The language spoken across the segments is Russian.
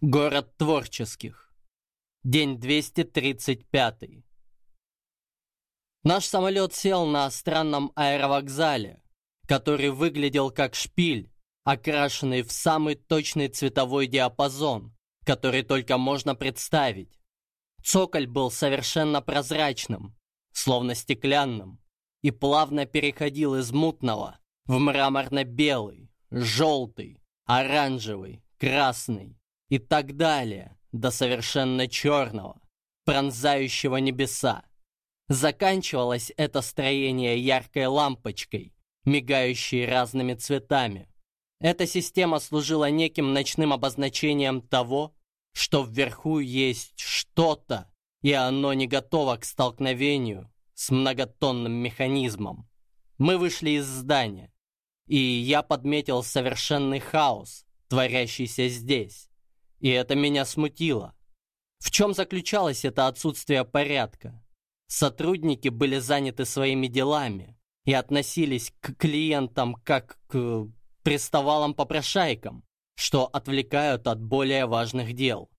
Город творческих. День 235. Наш самолет сел на странном аэровокзале, который выглядел как шпиль, окрашенный в самый точный цветовой диапазон, который только можно представить. Цоколь был совершенно прозрачным, словно стеклянным, и плавно переходил из мутного в мраморно-белый, желтый, оранжевый, красный и так далее, до совершенно черного, пронзающего небеса. Заканчивалось это строение яркой лампочкой, мигающей разными цветами. Эта система служила неким ночным обозначением того, что вверху есть что-то, и оно не готово к столкновению с многотонным механизмом. Мы вышли из здания, и я подметил совершенный хаос, творящийся здесь. И это меня смутило. В чем заключалось это отсутствие порядка? Сотрудники были заняты своими делами и относились к клиентам как к приставалам-попрошайкам, что отвлекают от более важных дел.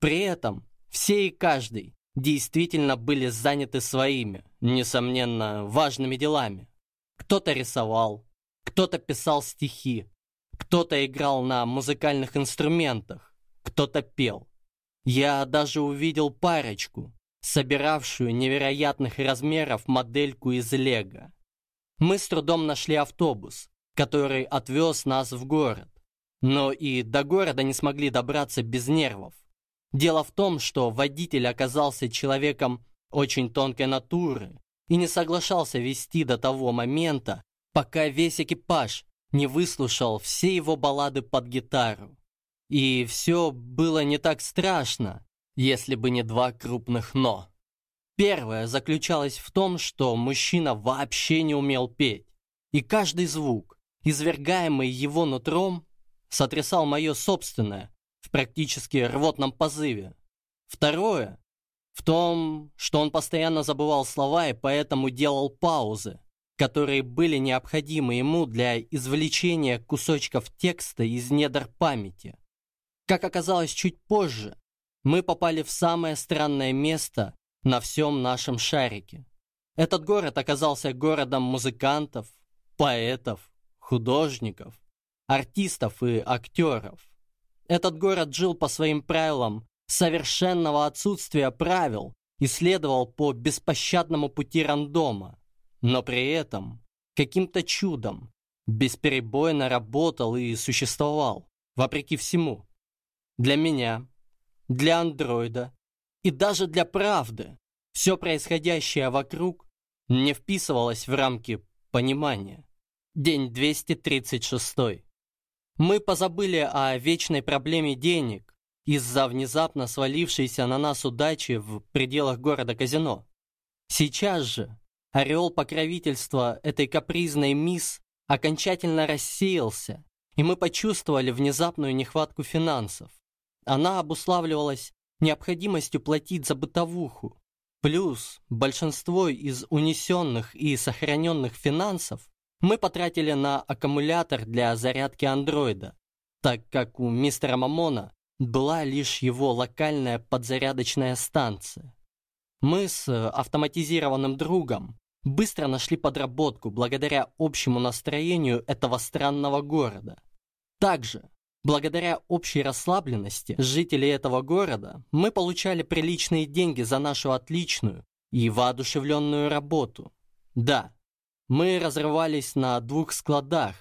При этом все и каждый действительно были заняты своими, несомненно, важными делами. Кто-то рисовал, кто-то писал стихи, кто-то играл на музыкальных инструментах, кто-то пел. Я даже увидел парочку, собиравшую невероятных размеров модельку из лего. Мы с трудом нашли автобус, который отвез нас в город. Но и до города не смогли добраться без нервов. Дело в том, что водитель оказался человеком очень тонкой натуры и не соглашался вести до того момента, пока весь экипаж не выслушал все его баллады под гитару. И все было не так страшно, если бы не два крупных «но». Первое заключалось в том, что мужчина вообще не умел петь, и каждый звук, извергаемый его нутром, сотрясал мое собственное в практически рвотном позыве. Второе в том, что он постоянно забывал слова и поэтому делал паузы, которые были необходимы ему для извлечения кусочков текста из недр памяти. Как оказалось чуть позже, мы попали в самое странное место на всем нашем шарике. Этот город оказался городом музыкантов, поэтов, художников, артистов и актеров. Этот город жил по своим правилам совершенного отсутствия правил и следовал по беспощадному пути рандома, но при этом каким-то чудом бесперебойно работал и существовал, вопреки всему. Для меня, для андроида и даже для правды все происходящее вокруг не вписывалось в рамки понимания. День 236. Мы позабыли о вечной проблеме денег из-за внезапно свалившейся на нас удачи в пределах города казино. Сейчас же ореол покровительства этой капризной мисс окончательно рассеялся, и мы почувствовали внезапную нехватку финансов. Она обуславливалась необходимостью платить за бытовуху. Плюс большинство из унесенных и сохраненных финансов мы потратили на аккумулятор для зарядки андроида, так как у мистера Мамона была лишь его локальная подзарядочная станция. Мы с автоматизированным другом быстро нашли подработку благодаря общему настроению этого странного города. Также Благодаря общей расслабленности жителей этого города мы получали приличные деньги за нашу отличную и воодушевленную работу. Да, мы разрывались на двух складах,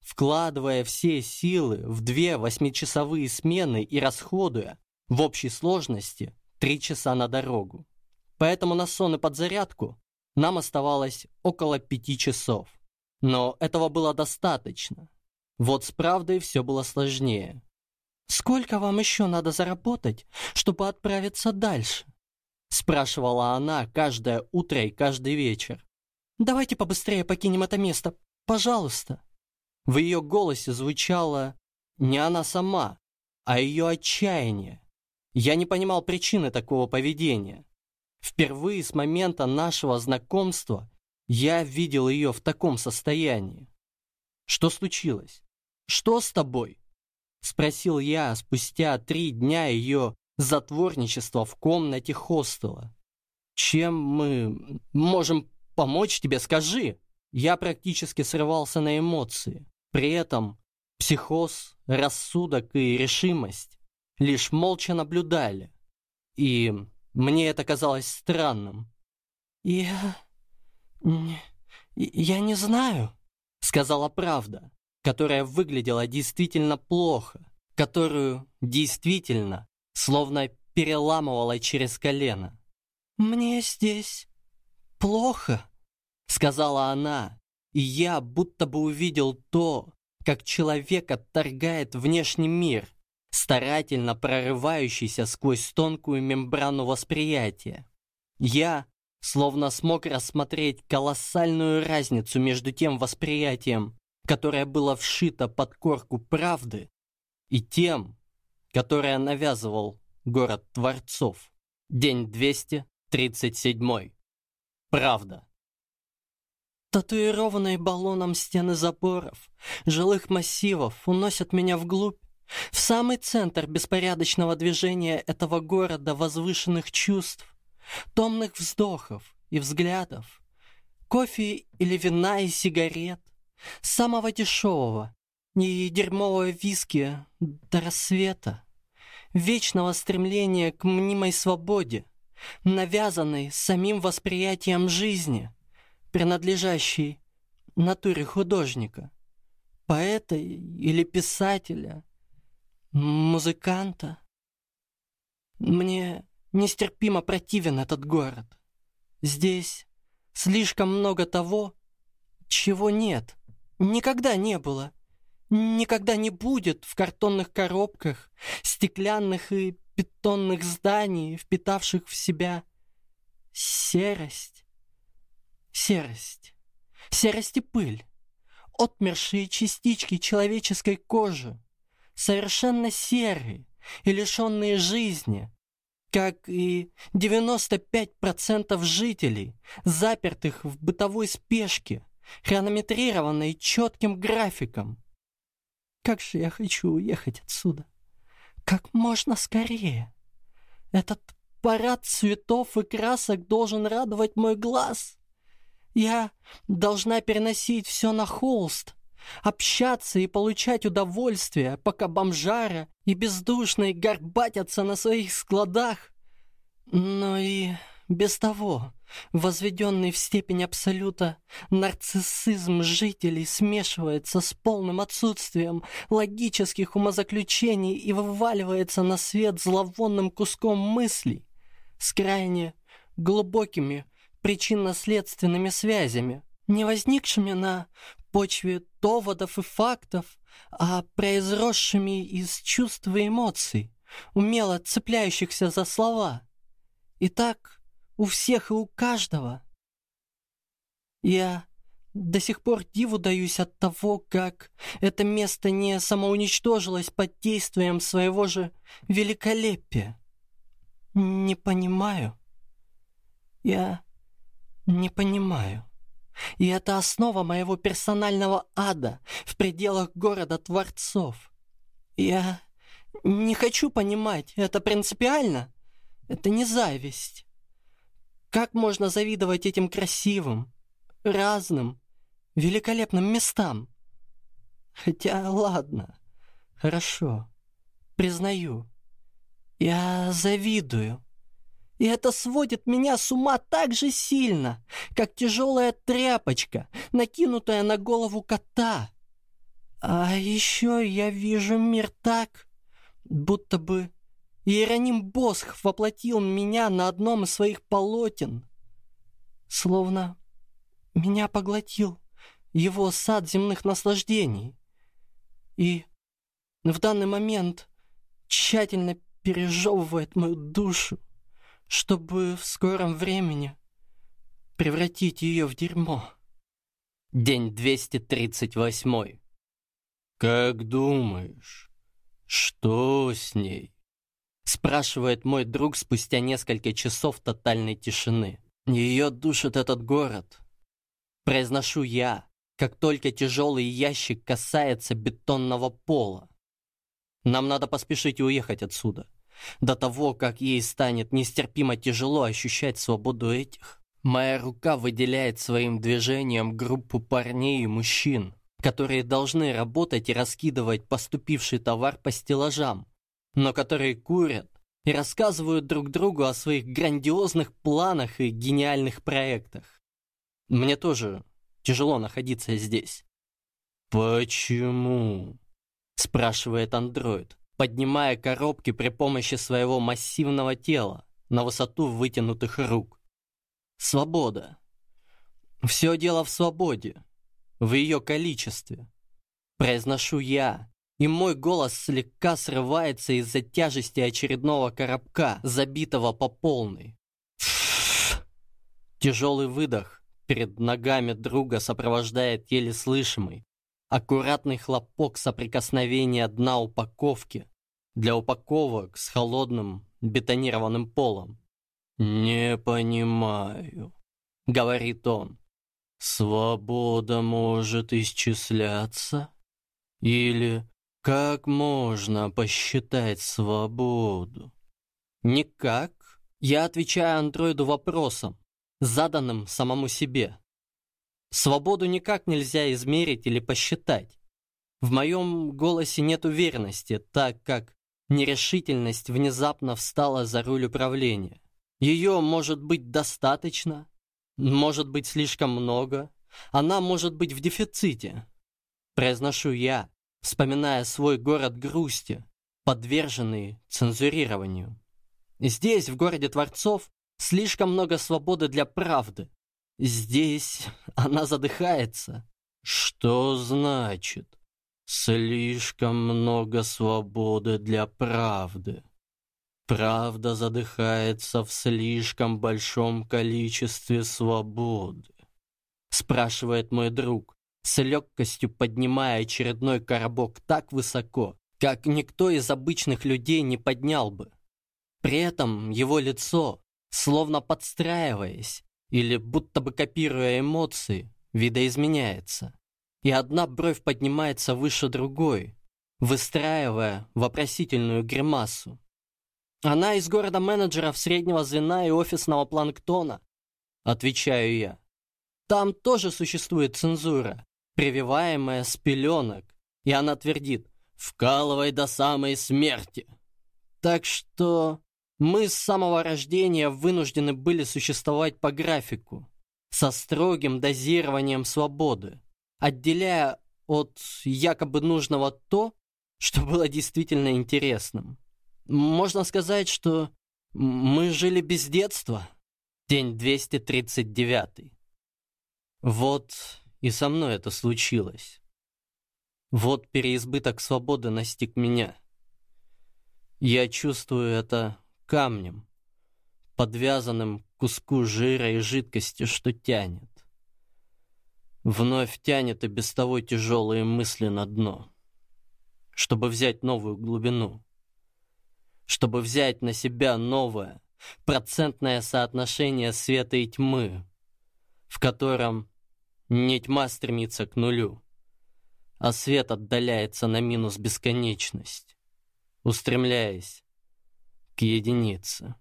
вкладывая все силы в две восьмичасовые смены и расходуя в общей сложности три часа на дорогу. Поэтому на сон и подзарядку нам оставалось около пяти часов. Но этого было достаточно, вот с правдой все было сложнее. «Сколько вам еще надо заработать, чтобы отправиться дальше?» Спрашивала она каждое утро и каждый вечер. «Давайте побыстрее покинем это место, пожалуйста». В ее голосе звучало не она сама, а ее отчаяние. Я не понимал причины такого поведения. Впервые с момента нашего знакомства я видел ее в таком состоянии. Что случилось? Что с тобой?» Спросил я спустя три дня ее затворничества в комнате хостела. Чем мы можем помочь тебе, скажи? Я практически срывался на эмоции. При этом психоз, рассудок и решимость лишь молча наблюдали. И мне это казалось странным. «Я... я не знаю», — сказала правда, которая выглядела действительно плохо, которую действительно словно переламывала через колено. «Мне здесь плохо», — сказала она, и я будто бы увидел то, как человек отторгает внешний мир, старательно прорывающийся сквозь тонкую мембрану восприятия. Я словно смог рассмотреть колоссальную разницу между тем восприятием, которое было вшито под корку правды, и тем, которое навязывал город Творцов. День 237. Правда. Татуированные баллоном стены заборов, жилых массивов уносят меня вглубь, в самый центр беспорядочного движения этого города возвышенных чувств, томных вздохов и взглядов, кофе или вина и сигарет, самого дешевого, и дерьмового виски до рассвета, вечного стремления к мнимой свободе, навязанной самим восприятием жизни, принадлежащей натуре художника, поэта или писателя, музыканта. Мне нестерпимо противен этот город. Здесь слишком много того, чего нет, никогда не было, никогда не будет в картонных коробках, стеклянных и бетонных зданий, впитавших в себя серость, серость, серость и пыль, отмершие частички человеческой кожи, совершенно серые и лишенные жизни, как и 95% жителей, запертых в бытовой спешке, хронометрированной четким графиком. Как же я хочу уехать отсюда. Как можно скорее. Этот парад цветов и красок должен радовать мой глаз. Я должна переносить все на холст, общаться и получать удовольствие, пока бомжара и бездушные горбатятся на своих складах. Но и без того, возведенный в степень абсолюта, нарциссизм жителей смешивается с полным отсутствием логических умозаключений и вываливается на свет зловонным куском мыслей с крайне глубокими причинно-следственными связями, не возникшими на почве доводов и фактов, а произросшими из чувств и эмоций, умело цепляющихся за слова. И так у всех и у каждого. Я до сих пор диву даюсь от того, как это место не самоуничтожилось под действием своего же великолепия. Не понимаю. Я не понимаю. И это основа моего персонального ада в пределах города Творцов. Я не хочу понимать, это принципиально. Это не зависть. Как можно завидовать этим красивым, разным, великолепным местам? Хотя, ладно, хорошо, признаю, я завидую. И это сводит меня с ума так же сильно, как тяжелая тряпочка, накинутая на голову кота. А еще я вижу мир так, будто бы Иероним Босх воплотил меня на одном из своих полотен. Словно меня поглотил его сад земных наслаждений. И в данный момент тщательно пережевывает мою душу чтобы в скором времени превратить ее в дерьмо. День 238. «Как думаешь, что с ней?» Спрашивает мой друг спустя несколько часов тотальной тишины. Ее душит этот город. Произношу я, как только тяжелый ящик касается бетонного пола. Нам надо поспешить и уехать отсюда. До того, как ей станет нестерпимо тяжело ощущать свободу этих. Моя рука выделяет своим движением группу парней и мужчин, которые должны работать и раскидывать поступивший товар по стеллажам, но которые курят и рассказывают друг другу о своих грандиозных планах и гениальных проектах. Мне тоже тяжело находиться здесь. «Почему?» — спрашивает андроид, поднимая коробки при помощи своего массивного тела на высоту вытянутых рук. «Свобода. Все дело в свободе, в ее количестве. Произношу я, и мой голос слегка срывается из-за тяжести очередного коробка, забитого по полной. Тяжелый выдох перед ногами друга сопровождает еле слышимый, аккуратный хлопок соприкосновения дна упаковки для упаковок с холодным бетонированным полом. «Не понимаю», — говорит он. «Свобода может исчисляться? Или как можно посчитать свободу? Никак. Я отвечаю андроиду вопросом, заданным самому себе. Свободу никак нельзя измерить или посчитать. В моем голосе нет уверенности, так как нерешительность внезапно встала за руль управления. Ее может быть достаточно, может быть слишком много, она может быть в дефиците. Произношу я, вспоминая свой город грусти, подверженный цензурированию. Здесь, в городе Творцов, слишком много свободы для правды. Здесь она задыхается. Что значит «слишком много свободы для правды»? Правда задыхается в слишком большом количестве свободы. Спрашивает мой друг, с легкостью поднимая очередной коробок так высоко, как никто из обычных людей не поднял бы. При этом его лицо, словно подстраиваясь или будто бы копируя эмоции, видоизменяется. И одна бровь поднимается выше другой, выстраивая вопросительную гримасу. Она из города менеджеров среднего звена и офисного планктона, отвечаю я. Там тоже существует цензура, прививаемая с пеленок, и она твердит «вкалывай до самой смерти». Так что мы с самого рождения вынуждены были существовать по графику, со строгим дозированием свободы, отделяя от якобы нужного то, что было действительно интересным. Можно сказать, что мы жили без детства. День 239. Вот и со мной это случилось. Вот переизбыток свободы настиг меня. Я чувствую это камнем, подвязанным к куску жира и жидкости, что тянет. Вновь тянет и без того тяжелые мысли на дно, чтобы взять новую глубину, чтобы взять на себя новое, процентное соотношение света и тьмы, в котором не тьма стремится к нулю, а свет отдаляется на минус бесконечность, устремляясь к единице.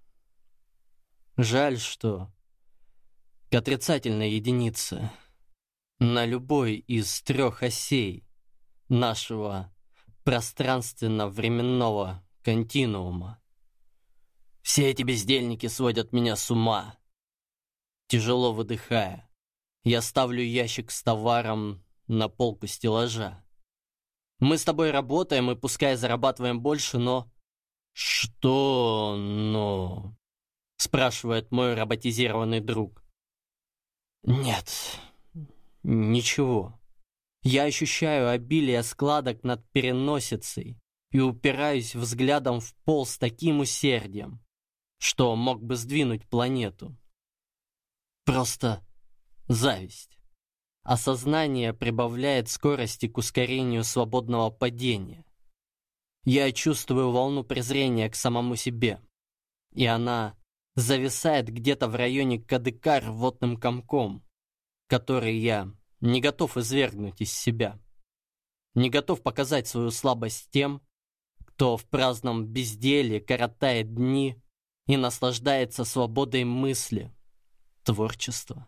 Жаль, что к отрицательной единице на любой из трех осей нашего пространственно-временного континуума. Все эти бездельники сводят меня с ума. Тяжело выдыхая, я ставлю ящик с товаром на полку стеллажа. Мы с тобой работаем и пускай зарабатываем больше, но... Что «но»? Спрашивает мой роботизированный друг. Нет, ничего. Я ощущаю обилие складок над переносицей и упираюсь взглядом в пол с таким усердием, что мог бы сдвинуть планету. Просто Зависть. Осознание прибавляет скорости к ускорению свободного падения. Я чувствую волну презрения к самому себе, и она зависает где-то в районе кадыка рвотным комком, который я не готов извергнуть из себя, не готов показать свою слабость тем, кто в праздном безделии коротает дни и наслаждается свободой мысли, творчества.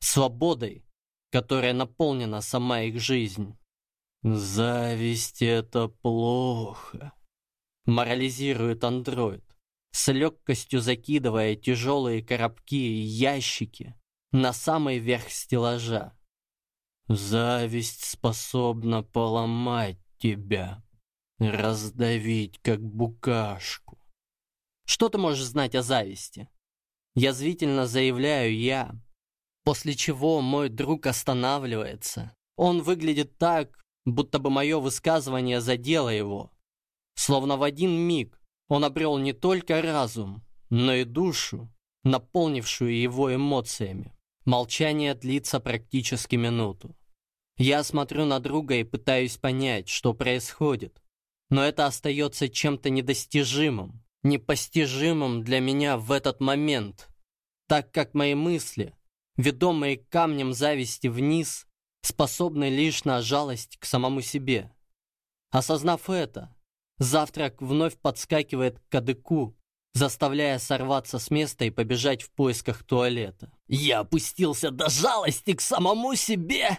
Свободой, которая наполнена сама их жизнь. «Зависть — это плохо», — морализирует андроид, с легкостью закидывая тяжелые коробки и ящики на самый верх стеллажа. «Зависть способна поломать тебя, раздавить, как букашку». Что ты можешь знать о зависти? Язвительно заявляю я, после чего мой друг останавливается. Он выглядит так, будто бы мое высказывание задело его. Словно в один миг он обрел не только разум, но и душу, наполнившую его эмоциями. Молчание длится практически минуту. Я смотрю на друга и пытаюсь понять, что происходит. Но это остается чем-то недостижимым, непостижимым для меня в этот момент, так как мои мысли, ведомые камнем зависти вниз, способны лишь на жалость к самому себе. Осознав это, завтрак вновь подскакивает к кадыку, заставляя сорваться с места и побежать в поисках туалета. «Я опустился до жалости к самому себе!»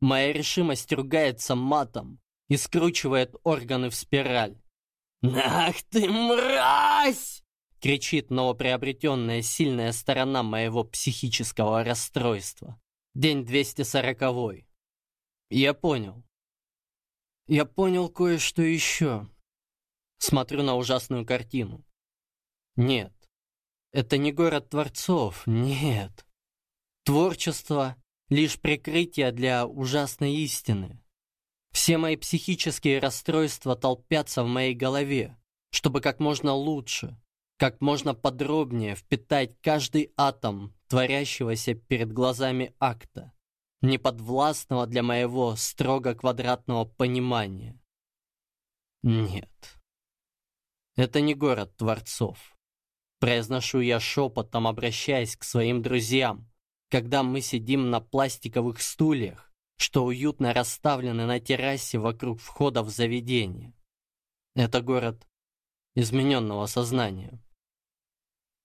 Моя решимость ругается матом и скручивает органы в спираль. «Ах ты, мразь!» — кричит новоприобретенная сильная сторона моего психического расстройства. День 240. Я понял. Я понял кое-что еще. Смотрю на ужасную картину. Нет, это не город творцов, нет. Творчество — лишь прикрытие для ужасной истины. Все мои психические расстройства толпятся в моей голове, чтобы как можно лучше, как можно подробнее впитать каждый атом творящегося перед глазами акта, неподвластного для моего строго квадратного понимания. Нет, это не город творцов. Произношу я шепотом, обращаясь к своим друзьям, когда мы сидим на пластиковых стульях, что уютно расставлены на террасе вокруг входа в заведение. Это город измененного сознания.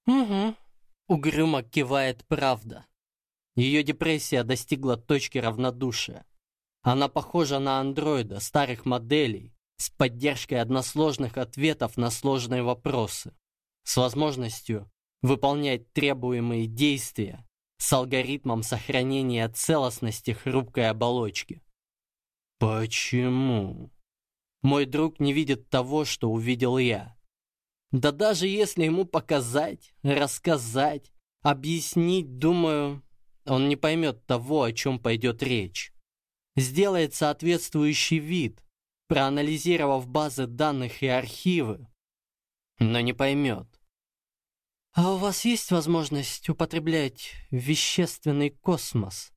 «Угу», — угрюмо кивает правда. Ее депрессия достигла точки равнодушия. Она похожа на андроида старых моделей с поддержкой односложных ответов на сложные вопросы, с возможностью выполнять требуемые действия с алгоритмом сохранения целостности хрупкой оболочки. Почему? Мой друг не видит того, что увидел я. Да даже если ему показать, рассказать, объяснить, думаю, он не поймет того, о чем пойдет речь. Сделает соответствующий вид, проанализировав базы данных и архивы, но не поймет. А у вас есть возможность употреблять вещественный космос,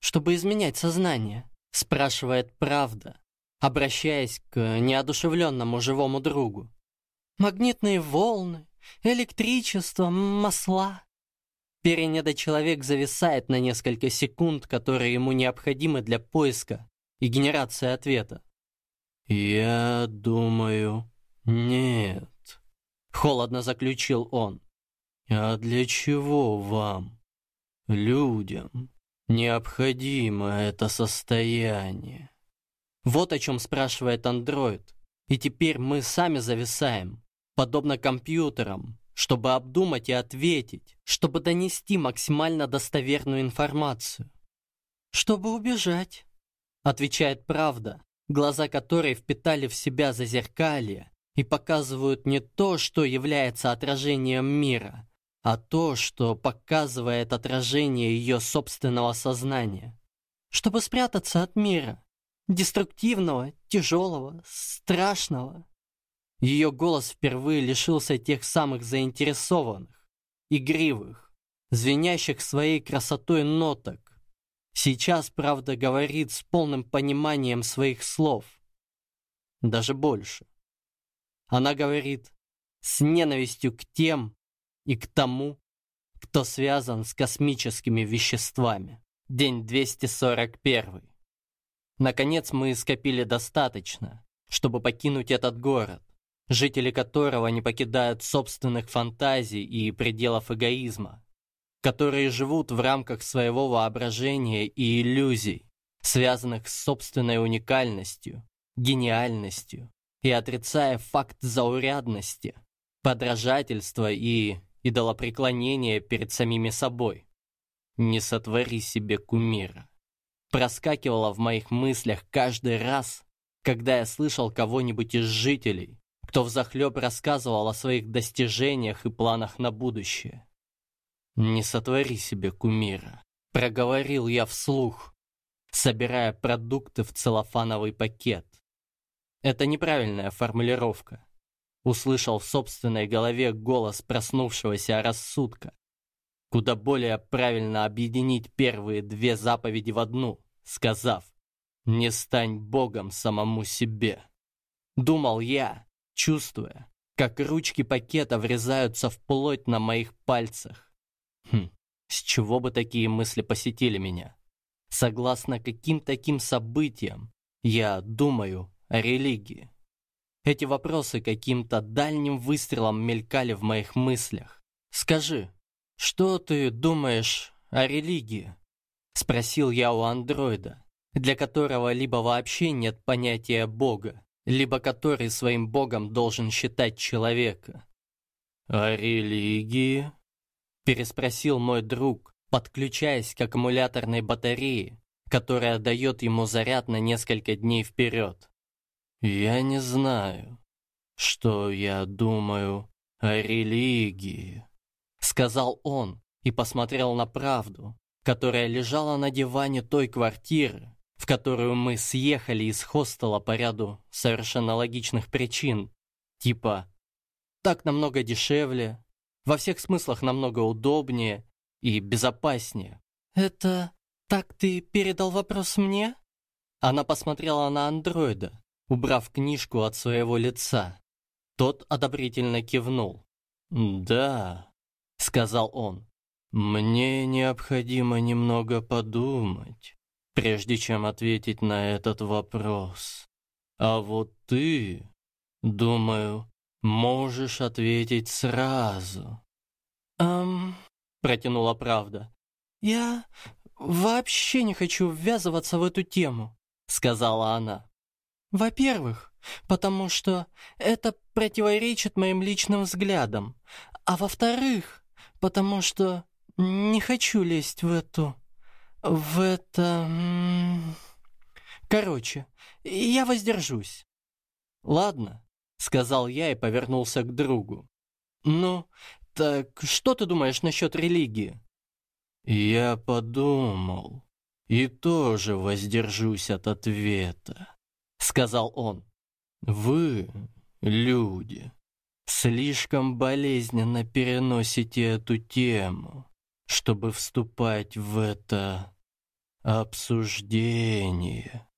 чтобы изменять сознание? Спрашивает правда, обращаясь к неодушевленному живому другу магнитные волны, электричество, масла. Перенедочеловек зависает на несколько секунд, которые ему необходимы для поиска и генерации ответа. «Я думаю, нет», — холодно заключил он. «А для чего вам, людям, необходимо это состояние?» Вот о чем спрашивает андроид, и теперь мы сами зависаем, подобно компьютерам, чтобы обдумать и ответить, чтобы донести максимально достоверную информацию. «Чтобы убежать», — отвечает правда, глаза которой впитали в себя зазеркалье и показывают не то, что является отражением мира, а то, что показывает отражение ее собственного сознания. Чтобы спрятаться от мира, деструктивного, тяжелого, страшного. Ее голос впервые лишился тех самых заинтересованных, игривых, звенящих своей красотой ноток. Сейчас, правда, говорит с полным пониманием своих слов. Даже больше. Она говорит с ненавистью к тем и к тому, кто связан с космическими веществами. День 241. Наконец мы скопили достаточно, чтобы покинуть этот город, жители которого не покидают собственных фантазий и пределов эгоизма, которые живут в рамках своего воображения и иллюзий, связанных с собственной уникальностью, гениальностью и отрицая факт заурядности, подражательства и идолопреклонения перед самими собой. Не сотвори себе кумира. Проскакивало в моих мыслях каждый раз, когда я слышал кого-нибудь из жителей, кто взахлеб рассказывал о своих достижениях и планах на будущее. «Не сотвори себе кумира», — проговорил я вслух, собирая продукты в целлофановый пакет. Это неправильная формулировка. Услышал в собственной голове голос проснувшегося рассудка. Куда более правильно объединить первые две заповеди в одну, сказав «Не стань Богом самому себе». Думал я, чувствуя, как ручки пакета врезаются в плоть на моих пальцах. Хм, с чего бы такие мысли посетили меня? Согласно каким таким событиям я думаю о религии? Эти вопросы каким-то дальним выстрелом мелькали в моих мыслях. «Скажи, что ты думаешь о религии?» Спросил я у андроида, для которого либо вообще нет понятия Бога, либо который своим Богом должен считать человека. «О религии?» Переспросил мой друг, подключаясь к аккумуляторной батарее, которая дает ему заряд на несколько дней вперед. «Я не знаю, что я думаю о религии», — сказал он и посмотрел на правду, которая лежала на диване той квартиры, в которую мы съехали из хостела по ряду совершенно логичных причин, типа «так намного дешевле», «во всех смыслах намного удобнее», и безопаснее. «Это так ты передал вопрос мне?» Она посмотрела на андроида, убрав книжку от своего лица. Тот одобрительно кивнул. «Да», — сказал он, — «мне необходимо немного подумать, прежде чем ответить на этот вопрос. А вот ты, думаю, можешь ответить сразу». «Эм...» протянула правда. «Я вообще не хочу ввязываться в эту тему», сказала она. «Во-первых, потому что это противоречит моим личным взглядам, а во-вторых, потому что не хочу лезть в эту... в это... Короче, я воздержусь». «Ладно», — сказал я и повернулся к другу. «Ну, так что ты думаешь насчет религии? Я подумал и тоже воздержусь от ответа, сказал он. Вы, люди, слишком болезненно переносите эту тему, чтобы вступать в это обсуждение.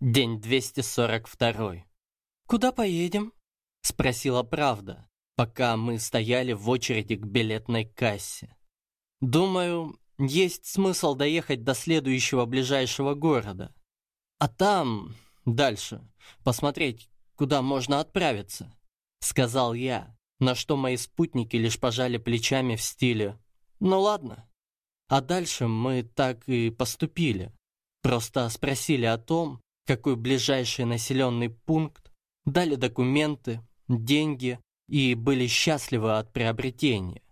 День 242. Куда поедем? спросила правда пока мы стояли в очереди к билетной кассе. Думаю, есть смысл доехать до следующего ближайшего города. А там, дальше, посмотреть, куда можно отправиться, сказал я, на что мои спутники лишь пожали плечами в стиле «Ну ладно». А дальше мы так и поступили. Просто спросили о том, какой ближайший населенный пункт, дали документы, деньги и были счастливы от приобретения.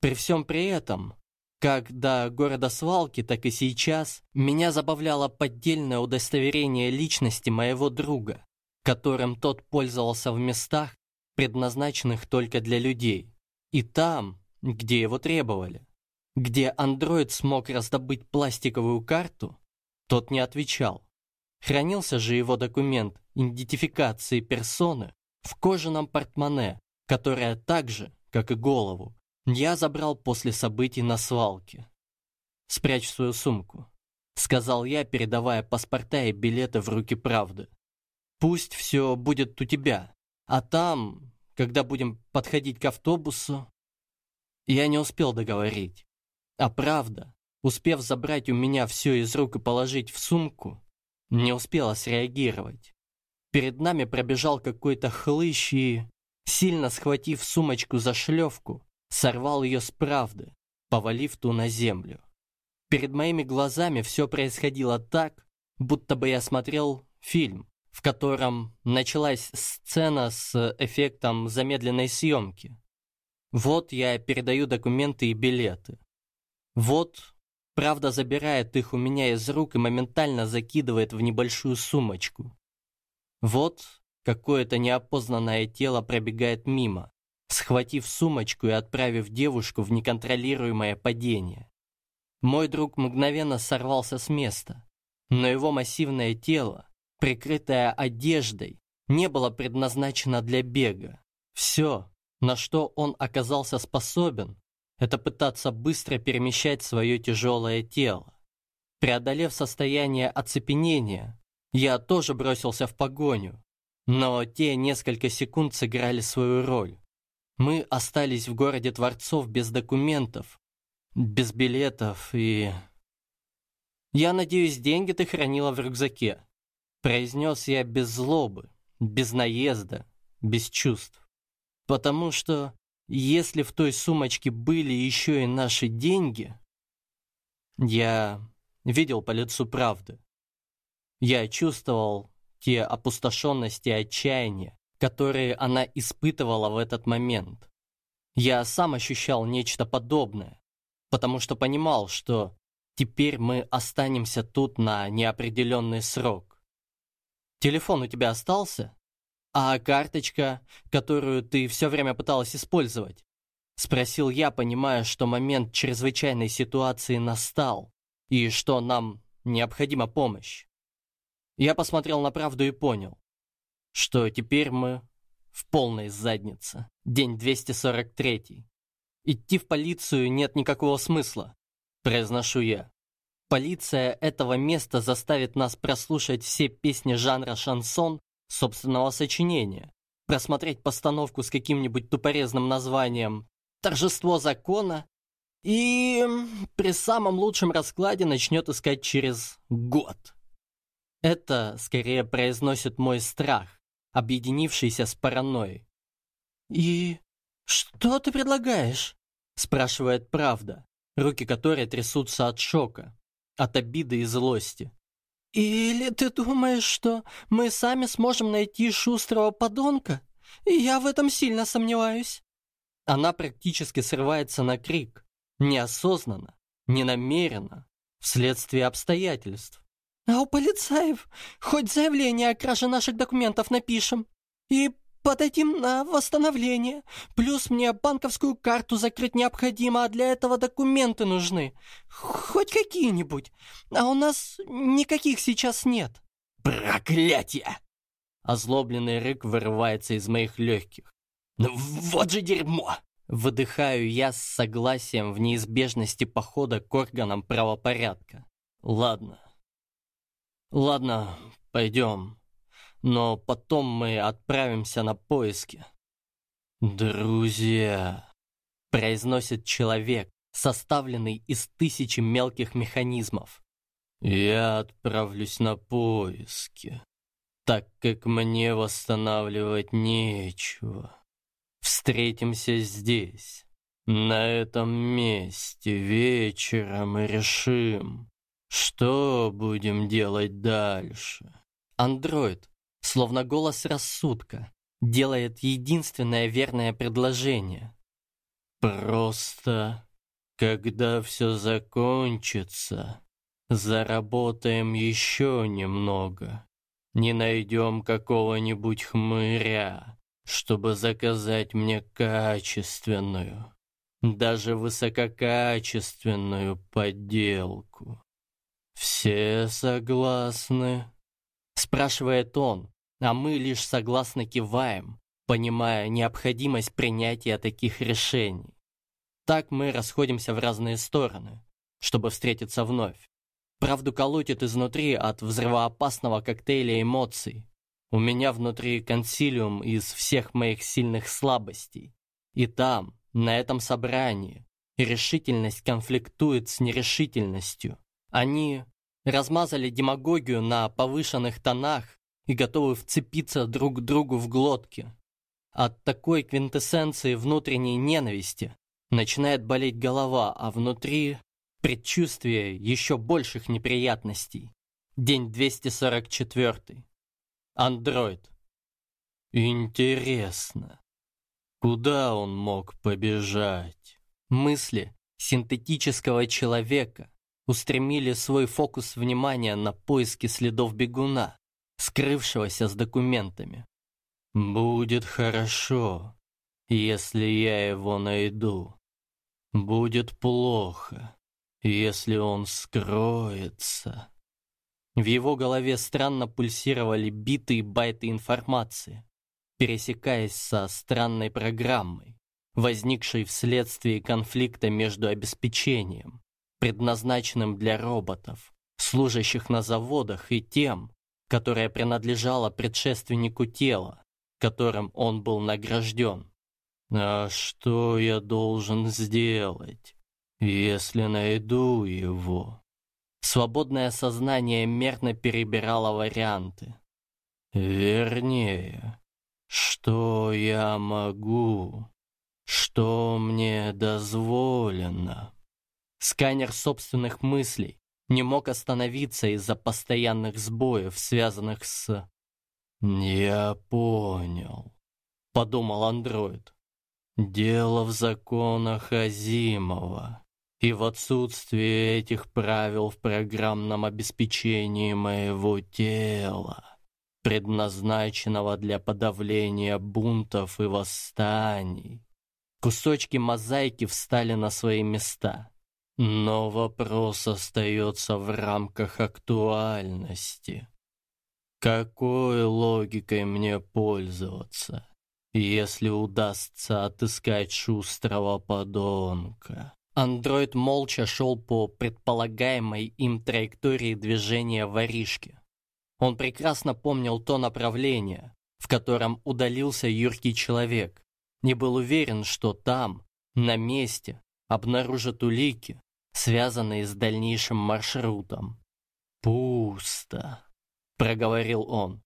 При всем при этом, как до города свалки, так и сейчас, меня забавляло поддельное удостоверение личности моего друга, которым тот пользовался в местах, предназначенных только для людей, и там, где его требовали. Где андроид смог раздобыть пластиковую карту, тот не отвечал. Хранился же его документ идентификации персоны в кожаном портмоне, которое так же, как и голову, я забрал после событий на свалке. «Спрячь свою сумку», — сказал я, передавая паспорта и билеты в руки правды. «Пусть все будет у тебя, а там, когда будем подходить к автобусу...» Я не успел договорить. А правда, успев забрать у меня все из рук и положить в сумку, не успела среагировать. Перед нами пробежал какой-то хлыщ и, сильно схватив сумочку за шлевку, сорвал ее с правды, повалив ту на землю. Перед моими глазами все происходило так, будто бы я смотрел фильм, в котором началась сцена с эффектом замедленной съемки. Вот я передаю документы и билеты. Вот правда забирает их у меня из рук и моментально закидывает в небольшую сумочку. Вот какое-то неопознанное тело пробегает мимо, схватив сумочку и отправив девушку в неконтролируемое падение. Мой друг мгновенно сорвался с места, но его массивное тело, прикрытое одеждой, не было предназначено для бега. Все, на что он оказался способен, это пытаться быстро перемещать свое тяжелое тело. Преодолев состояние оцепенения, я тоже бросился в погоню, но те несколько секунд сыграли свою роль. Мы остались в городе Творцов без документов, без билетов и... «Я надеюсь, деньги ты хранила в рюкзаке», — произнес я без злобы, без наезда, без чувств. Потому что если в той сумочке были еще и наши деньги... Я видел по лицу правды. Я чувствовал те опустошенности и отчаяния, которые она испытывала в этот момент. Я сам ощущал нечто подобное, потому что понимал, что теперь мы останемся тут на неопределенный срок. Телефон у тебя остался? А карточка, которую ты все время пыталась использовать? Спросил я, понимая, что момент чрезвычайной ситуации настал и что нам необходима помощь. Я посмотрел на правду и понял, что теперь мы в полной заднице. День 243. Идти в полицию нет никакого смысла, произношу я. Полиция этого места заставит нас прослушать все песни жанра шансон собственного сочинения, просмотреть постановку с каким-нибудь тупорезным названием «Торжество закона» и при самом лучшем раскладе начнет искать через год. Это скорее произносит мой страх, объединившийся с паранойей. «И что ты предлагаешь?» спрашивает правда, руки которой трясутся от шока, от обиды и злости. «Или ты думаешь, что мы сами сможем найти шустрого подонка? Я в этом сильно сомневаюсь». Она практически срывается на крик, неосознанно, ненамеренно, вследствие обстоятельств. «А у полицаев хоть заявление о краже наших документов напишем. И подадим на восстановление. Плюс мне банковскую карту закрыть необходимо, а для этого документы нужны. Хоть какие-нибудь. А у нас никаких сейчас нет. Проклятие! Озлобленный рык вырывается из моих легких. Ну вот же дерьмо! Выдыхаю я с согласием в неизбежности похода к органам правопорядка. Ладно. Ладно, пойдем но потом мы отправимся на поиски. «Друзья», — произносит человек, составленный из тысячи мелких механизмов. «Я отправлюсь на поиски, так как мне восстанавливать нечего. Встретимся здесь, на этом месте, вечером и решим, что будем делать дальше». Андроид словно голос рассудка, делает единственное верное предложение. «Просто, когда все закончится, заработаем еще немного. Не найдем какого-нибудь хмыря, чтобы заказать мне качественную, даже высококачественную подделку. Все согласны?» Спрашивает он, а мы лишь согласно киваем, понимая необходимость принятия таких решений. Так мы расходимся в разные стороны, чтобы встретиться вновь. Правду колотит изнутри от взрывоопасного коктейля эмоций. У меня внутри консилиум из всех моих сильных слабостей. И там, на этом собрании, решительность конфликтует с нерешительностью. Они размазали демагогию на повышенных тонах и готовы вцепиться друг другу в глотки. От такой квинтэссенции внутренней ненависти начинает болеть голова, а внутри предчувствие еще больших неприятностей. День 244. Андроид. Интересно, куда он мог побежать? Мысли синтетического человека устремили свой фокус внимания на поиски следов бегуна, скрывшегося с документами. «Будет хорошо, если я его найду. Будет плохо, если он скроется». В его голове странно пульсировали биты и байты информации, пересекаясь со странной программой, возникшей вследствие конфликта между обеспечением, предназначенным для роботов, служащих на заводах, и тем, которое принадлежало предшественнику тела, которым он был награжден. А что я должен сделать, если найду его? Свободное сознание мерно перебирало варианты. Вернее, что я могу, что мне дозволено. Сканер собственных мыслей не мог остановиться из-за постоянных сбоев, связанных с... «Я понял», — подумал андроид. «Дело в законах Азимова и в отсутствии этих правил в программном обеспечении моего тела, предназначенного для подавления бунтов и восстаний. Кусочки мозаики встали на свои места. Но вопрос остается в рамках актуальности. Какой логикой мне пользоваться, если удастся отыскать шустрого подонка? Андроид молча шел по предполагаемой им траектории движения воришки. Он прекрасно помнил то направление, в котором удалился юркий человек, не был уверен, что там, на месте, обнаружат улики, связанные с дальнейшим маршрутом. «Пусто», — проговорил он.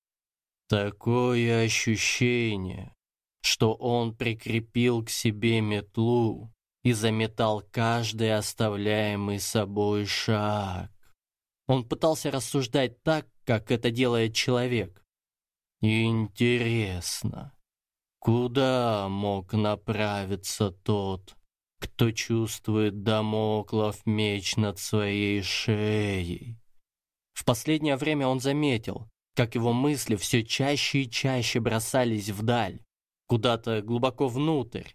«Такое ощущение, что он прикрепил к себе метлу и заметал каждый оставляемый собой шаг. Он пытался рассуждать так, как это делает человек. Интересно, куда мог направиться тот, кто чувствует домоклов меч над своей шеей? В последнее время он заметил, как его мысли все чаще и чаще бросались вдаль, куда-то глубоко внутрь,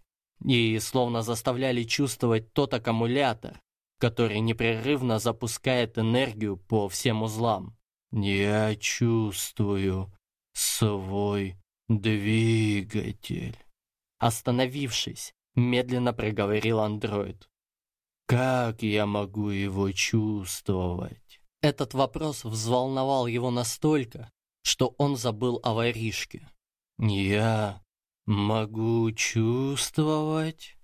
и словно заставляли чувствовать тот аккумулятор, который непрерывно запускает энергию по всем узлам. «Я чувствую свой двигатель». Остановившись, медленно проговорил андроид. «Как я могу его чувствовать?» Этот вопрос взволновал его настолько, что он забыл о воришке. «Я Могу чувствовать.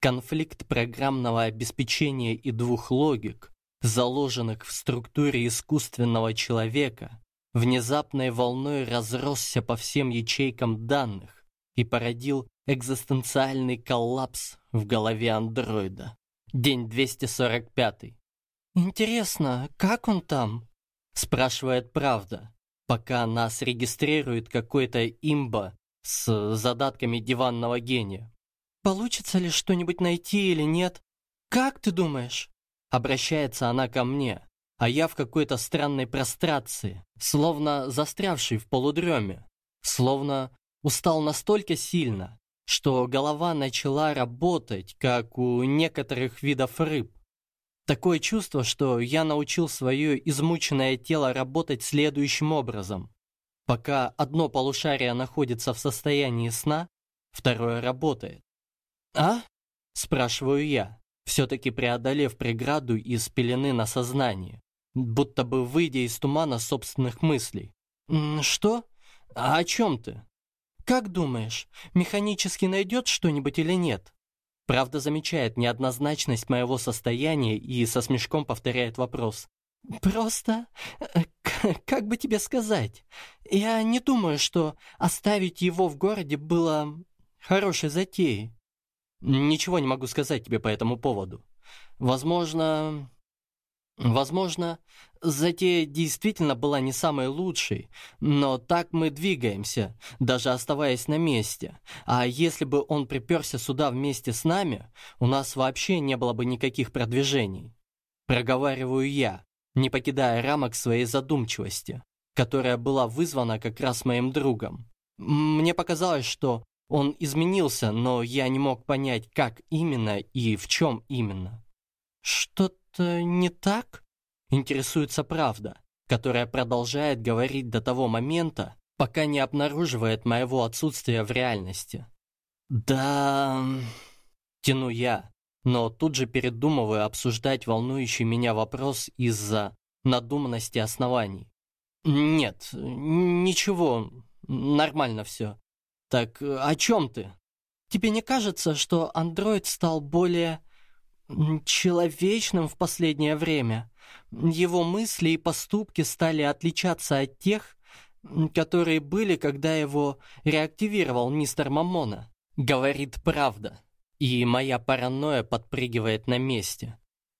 Конфликт программного обеспечения и двух логик, заложенных в структуре искусственного человека, внезапной волной разросся по всем ячейкам данных и породил экзистенциальный коллапс в голове андроида. День 245. «Интересно, как он там?» спрашивает правда, пока нас регистрирует какой-то имба с задатками диванного гения. Получится ли что-нибудь найти или нет? Как ты думаешь? Обращается она ко мне, а я в какой-то странной прострации, словно застрявший в полудреме, словно устал настолько сильно, что голова начала работать, как у некоторых видов рыб. Такое чувство, что я научил свое измученное тело работать следующим образом. Пока одно полушарие находится в состоянии сна, второе работает. «А?» – спрашиваю я, все-таки преодолев преграду из пелены на сознание, будто бы выйдя из тумана собственных мыслей. «Что? А о чем ты? Как думаешь, механически найдет что-нибудь или нет?» Правда замечает неоднозначность моего состояния и со смешком повторяет вопрос. «Просто... Э, Как бы тебе сказать? Я не думаю, что оставить его в городе было хорошей затеей. Ничего не могу сказать тебе по этому поводу. Возможно... Возможно, затея действительно была не самой лучшей, но так мы двигаемся, даже оставаясь на месте. А если бы он приперся сюда вместе с нами, у нас вообще не было бы никаких продвижений. Проговариваю я, не покидая рамок своей задумчивости, которая была вызвана как раз моим другом. Мне показалось, что он изменился, но я не мог понять, как именно и в чем именно. «Что-то не так?» Интересуется правда, которая продолжает говорить до того момента, пока не обнаруживает моего отсутствия в реальности. «Да...» Тяну я, но тут же передумываю обсуждать волнующий меня вопрос из-за надуманности оснований. «Нет, ничего, нормально все. Так о чем ты? Тебе не кажется, что андроид стал более человечным в последнее время. Его мысли и поступки стали отличаться от тех, которые были, когда его реактивировал мистер Мамона. Говорит правда. И моя паранойя подпрыгивает на месте.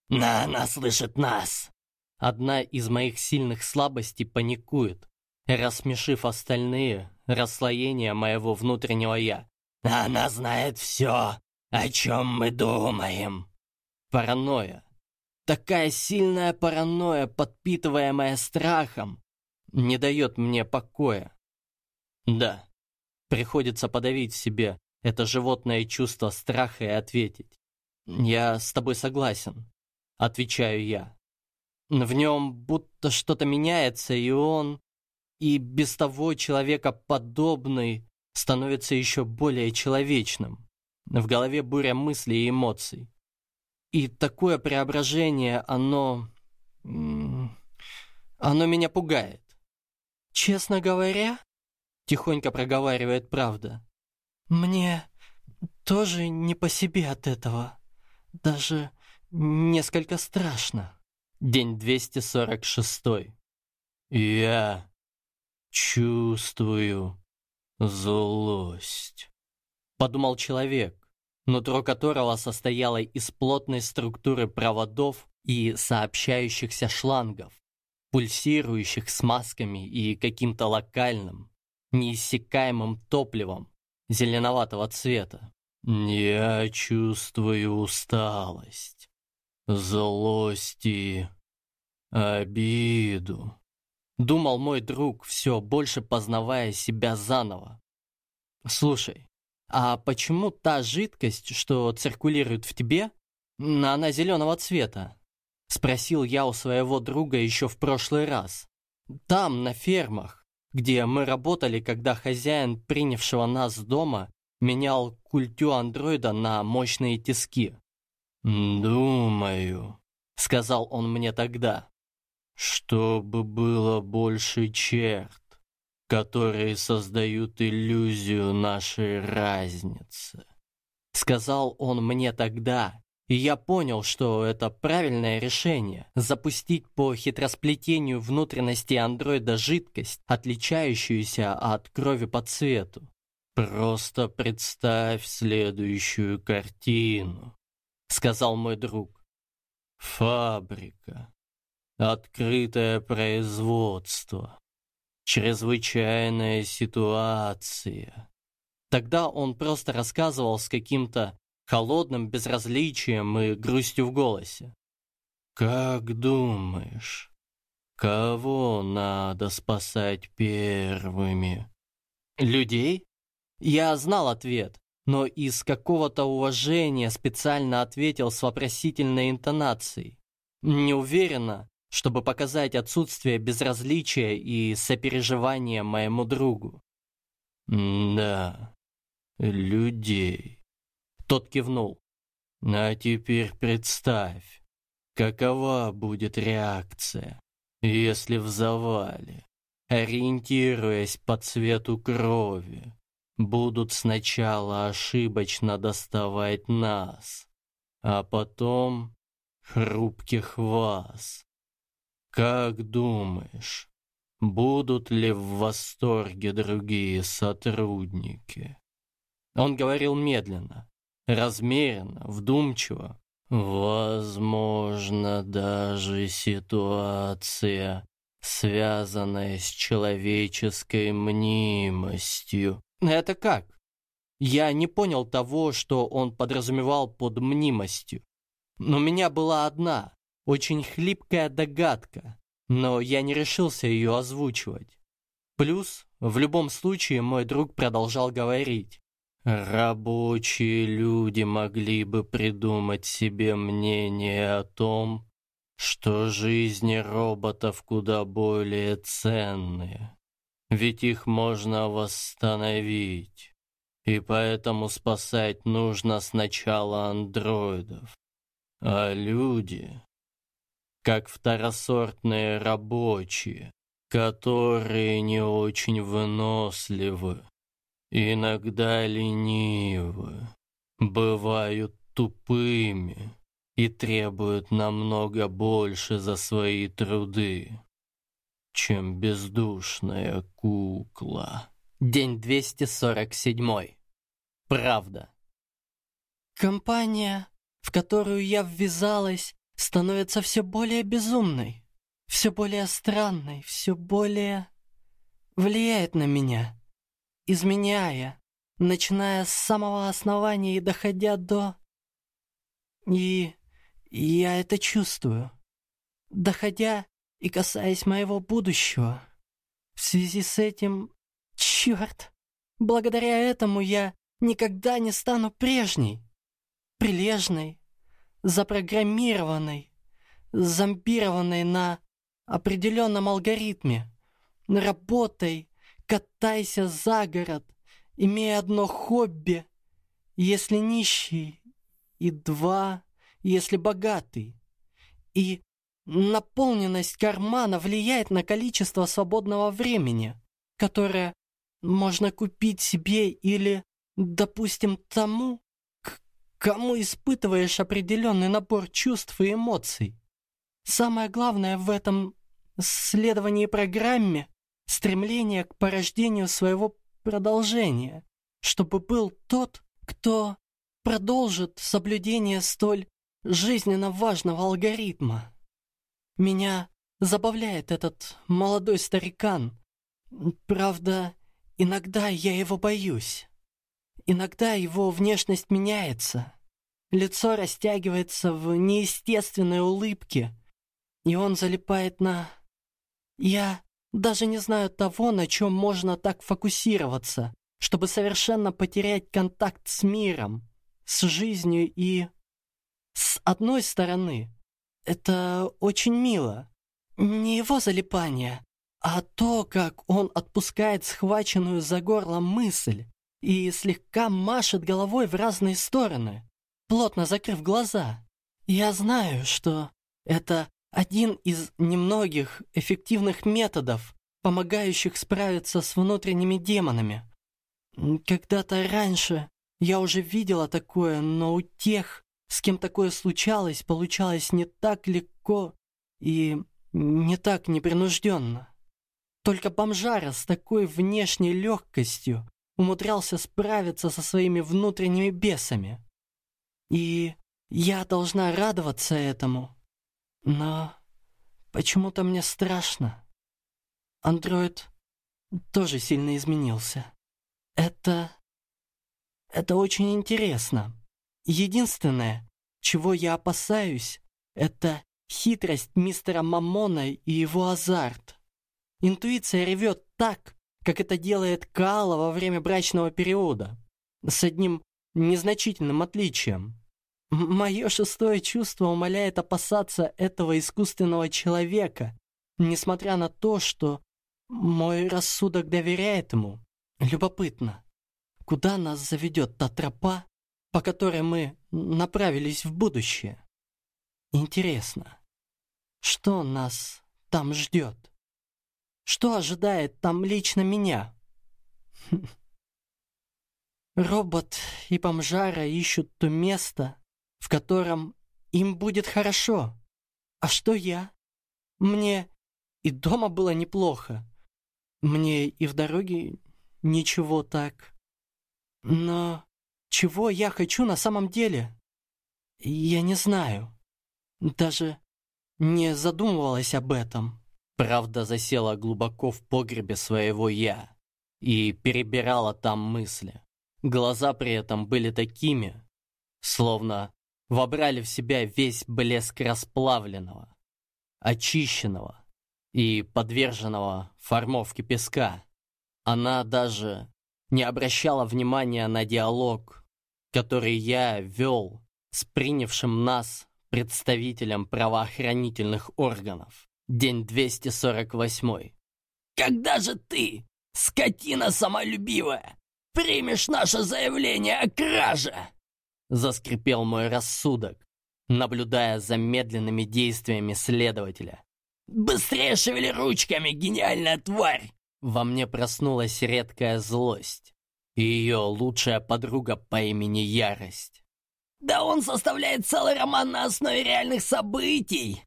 «На, она слышит нас!» Одна из моих сильных слабостей паникует, рассмешив остальные расслоения моего внутреннего «я». «Она знает все, о чем мы думаем!» Паранойя. Такая сильная паранойя, подпитываемая страхом, не дает мне покоя. Да, приходится подавить в себе это животное чувство страха и ответить. Я с тобой согласен, отвечаю я. В нем будто что-то меняется, и он, и без того человекоподобный, становится еще более человечным. В голове буря мыслей и эмоций. И такое преображение, оно... Оно меня пугает. Честно говоря, тихонько проговаривает правда, мне тоже не по себе от этого. Даже несколько страшно. День 246. Я чувствую злость. Подумал человек, нутро которого состояло из плотной структуры проводов и сообщающихся шлангов, пульсирующих смазками и каким-то локальным, неиссякаемым топливом зеленоватого цвета. Я чувствую усталость, злость и обиду. Думал мой друг, все больше познавая себя заново. Слушай, а почему та жидкость, что циркулирует в тебе, она зеленого цвета? Спросил я у своего друга еще в прошлый раз. Там, на фермах, где мы работали, когда хозяин принявшего нас дома менял культю андроида на мощные тиски. «Думаю», — сказал он мне тогда, — «чтобы было больше черт которые создают иллюзию нашей разницы. Сказал он мне тогда, и я понял, что это правильное решение – запустить по хитросплетению внутренности андроида жидкость, отличающуюся от крови по цвету. «Просто представь следующую картину», – сказал мой друг. «Фабрика. Открытое производство. Чрезвычайная ситуация. Тогда он просто рассказывал с каким-то холодным безразличием и грустью в голосе. «Как думаешь, кого надо спасать первыми?» «Людей?» Я знал ответ, но из какого-то уважения специально ответил с вопросительной интонацией. Не уверена, чтобы показать отсутствие безразличия и сопереживания моему другу. «Да, людей». Тот кивнул. «А теперь представь, какова будет реакция, если в завале, ориентируясь по цвету крови, будут сначала ошибочно доставать нас, а потом хрупких вас. Как думаешь, будут ли в восторге другие сотрудники. Он говорил медленно, размеренно, вдумчиво. Возможно, даже ситуация, связанная с человеческой мнимостью. Это как? Я не понял того, что он подразумевал под мнимостью. Но у меня была одна, очень хлипкая догадка, но я не решился ее озвучивать. Плюс, в любом случае, мой друг продолжал говорить. Рабочие люди могли бы придумать себе мнение о том, что жизни роботов куда более ценные, ведь их можно восстановить, и поэтому спасать нужно сначала андроидов, а люди, как второсортные рабочие, которые не очень выносливы, иногда ленивы, бывают тупыми и требуют намного больше за свои труды, чем бездушная кукла. День 247. Правда. Компания, в которую я ввязалась, становится все более безумной, все более странной, все более влияет на меня изменяя, начиная с самого основания и доходя до... И я это чувствую. Доходя и касаясь моего будущего. В связи с этим... Черт! Благодаря этому я никогда не стану прежней. Прилежной, запрограммированной, зомбированной на определенном алгоритме, работой, Катайся за город, имея одно хобби, если нищий, и два, если богатый. И наполненность кармана влияет на количество свободного времени, которое можно купить себе или, допустим, тому, кому испытываешь определенный набор чувств и эмоций. Самое главное в этом следовании программе стремление к порождению своего продолжения, чтобы был тот, кто продолжит соблюдение столь жизненно важного алгоритма. Меня забавляет этот молодой старикан. Правда, иногда я его боюсь. Иногда его внешность меняется. Лицо растягивается в неестественной улыбке, и он залипает на... Я даже не знаю того, на чем можно так фокусироваться, чтобы совершенно потерять контакт с миром, с жизнью и... С одной стороны, это очень мило. Не его залипание, а то, как он отпускает схваченную за горло мысль и слегка машет головой в разные стороны, плотно закрыв глаза. Я знаю, что это один из немногих эффективных методов, помогающих справиться с внутренними демонами. Когда-то раньше я уже видела такое, но у тех, с кем такое случалось, получалось не так легко и не так непринужденно. Только бомжара с такой внешней легкостью умудрялся справиться со своими внутренними бесами. И я должна радоваться этому. Но почему-то мне страшно. Андроид тоже сильно изменился. Это... Это очень интересно. Единственное, чего я опасаюсь, это хитрость мистера Мамона и его азарт. Интуиция ревет так, как это делает Каала во время брачного периода, с одним незначительным отличием. Мое шестое чувство умоляет опасаться этого искусственного человека, несмотря на то, что мой рассудок доверяет ему. Любопытно, куда нас заведет та тропа, по которой мы направились в будущее? Интересно, что нас там ждет? Что ожидает там лично меня? Робот и бомжара ищут то место, в котором им будет хорошо. А что я? Мне и дома было неплохо. Мне и в дороге ничего так. Но чего я хочу на самом деле? Я не знаю. Даже не задумывалась об этом. Правда засела глубоко в погребе своего «я» и перебирала там мысли. Глаза при этом были такими, словно вобрали в себя весь блеск расплавленного, очищенного и подверженного формовке песка. Она даже не обращала внимания на диалог, который я вел с принявшим нас представителем правоохранительных органов. День 248. «Когда же ты, скотина самолюбивая, примешь наше заявление о краже?» Заскрипел мой рассудок, наблюдая за медленными действиями следователя. «Быстрее шевели ручками, гениальная тварь!» Во мне проснулась редкая злость и ее лучшая подруга по имени Ярость. «Да он составляет целый роман на основе реальных событий!»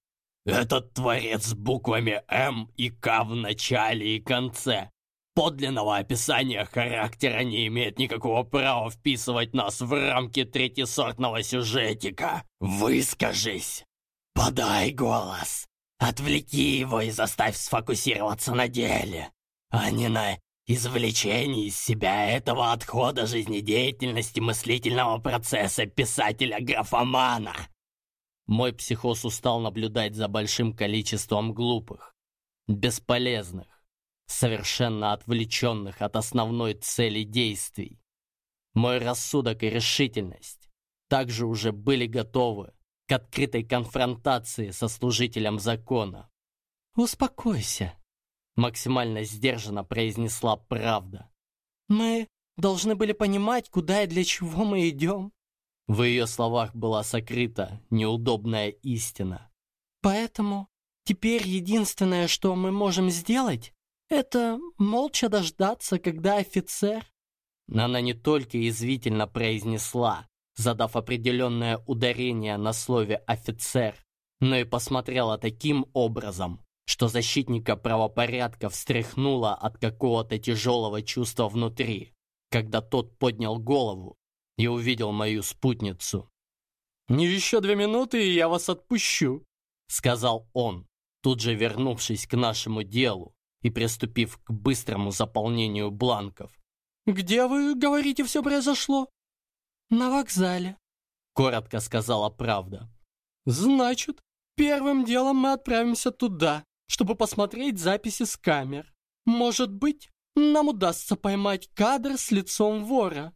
«Этот творец с буквами «М» и «К» в начале и конце подлинного описания характера не имеет никакого права вписывать нас в рамки третьесортного сюжетика. Выскажись! Подай голос! Отвлеки его и заставь сфокусироваться на деле, а не на извлечении из себя этого отхода жизнедеятельности мыслительного процесса писателя-графомана. Мой психоз устал наблюдать за большим количеством глупых, бесполезных, совершенно отвлеченных от основной цели действий. Мой рассудок и решительность также уже были готовы к открытой конфронтации со служителем закона. «Успокойся», — максимально сдержанно произнесла правда. «Мы должны были понимать, куда и для чего мы идем». В ее словах была сокрыта неудобная истина. «Поэтому теперь единственное, что мы можем сделать, это молча дождаться, когда офицер...» Она не только язвительно произнесла, задав определенное ударение на слове «офицер», но и посмотрела таким образом, что защитника правопорядка встряхнуло от какого-то тяжелого чувства внутри, когда тот поднял голову и увидел мою спутницу. «Не еще две минуты, и я вас отпущу», — сказал он, тут же вернувшись к нашему делу и приступив к быстрому заполнению бланков. «Где, вы говорите, все произошло?» «На вокзале», — коротко сказала правда. «Значит, первым делом мы отправимся туда, чтобы посмотреть записи с камер. Может быть, нам удастся поймать кадр с лицом вора», —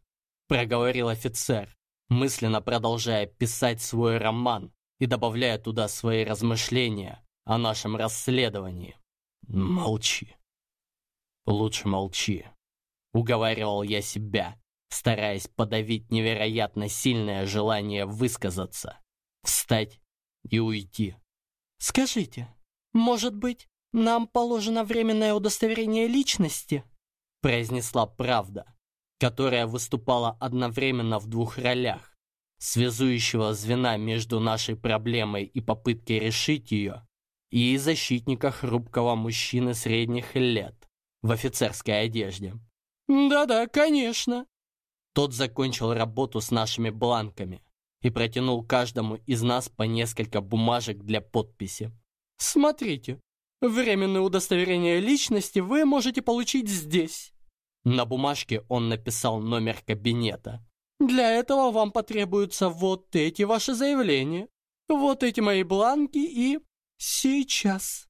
проговорил офицер, мысленно продолжая писать свой роман и добавляя туда свои размышления о нашем расследовании. «Молчи. Лучше молчи», — уговаривал я себя, стараясь подавить невероятно сильное желание высказаться, встать и уйти. «Скажите, может быть, нам положено временное удостоверение личности?» произнесла правда, которая выступала одновременно в двух ролях, связующего звена между нашей проблемой и попыткой решить ее, и защитника хрупкого мужчины средних лет в офицерской одежде. «Да-да, конечно». Тот закончил работу с нашими бланками и протянул каждому из нас по несколько бумажек для подписи. «Смотрите, временное удостоверение личности вы можете получить здесь». На бумажке он написал номер кабинета. «Для этого вам потребуются вот эти ваши заявления, вот эти мои бланки и «Сейчас».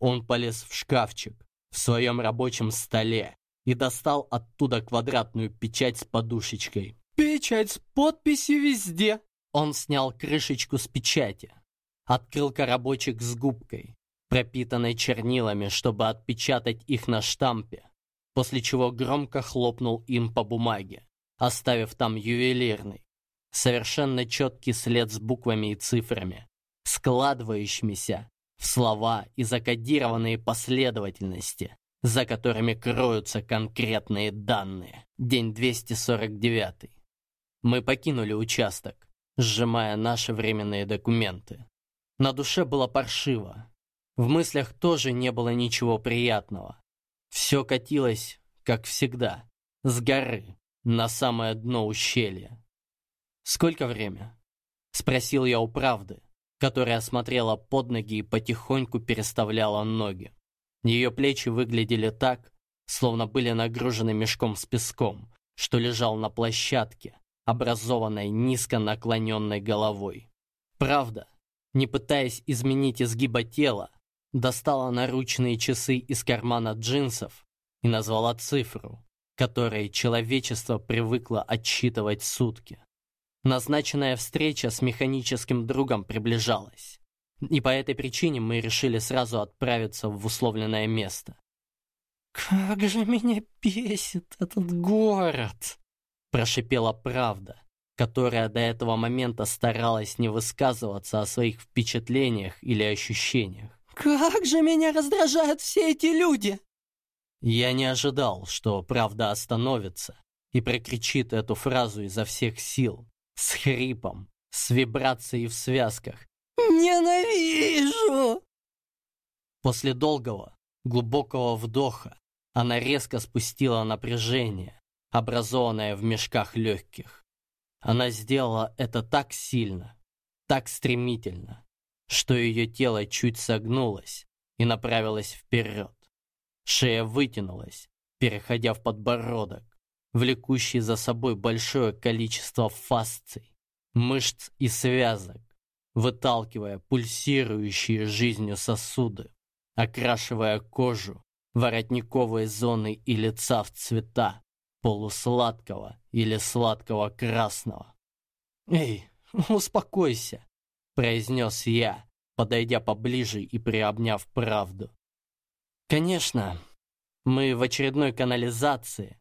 Он полез в шкафчик в своем рабочем столе и достал оттуда квадратную печать с подушечкой. «Печать с подписью везде!» Он снял крышечку с печати, открыл коробочек с губкой, пропитанной чернилами, чтобы отпечатать их на штампе, после чего громко хлопнул им по бумаге, оставив там ювелирный, совершенно четкий след с буквами и цифрами, складывающимися в слова и закодированные последовательности, за которыми кроются конкретные данные. День 249. Мы покинули участок, сжимая наши временные документы. На душе было паршиво. В мыслях тоже не было ничего приятного. Все катилось, как всегда, с горы на самое дно ущелья. «Сколько время?» — спросил я у правды, которая смотрела под ноги и потихоньку переставляла ноги. Ее плечи выглядели так, словно были нагружены мешком с песком, что лежал на площадке, образованной низко наклоненной головой. Правда, не пытаясь изменить изгиба тела, достала наручные часы из кармана джинсов и назвала цифру, которой человечество привыкло отсчитывать сутки. Назначенная встреча с механическим другом приближалась, и по этой причине мы решили сразу отправиться в условленное место. «Как же меня бесит этот город!» Прошипела правда, которая до этого момента старалась не высказываться о своих впечатлениях или ощущениях. «Как же меня раздражают все эти люди!» Я не ожидал, что правда остановится и прокричит эту фразу изо всех сил, с хрипом, с вибрацией в связках. «Ненавижу!» После долгого, глубокого вдоха она резко спустила напряжение, образованное в мешках легких. Она сделала это так сильно, так стремительно, что ее тело чуть согнулось и направилось вперед. Шея вытянулась, переходя в подбородок, влекущий за собой большое количество фасций, мышц и связок, выталкивая пульсирующие жизнью сосуды, окрашивая кожу, воротниковые зоны и лица в цвета полусладкого или сладкого красного. «Эй, успокойся», — произнес я, подойдя поближе и приобняв правду. «Конечно, мы в очередной канализации,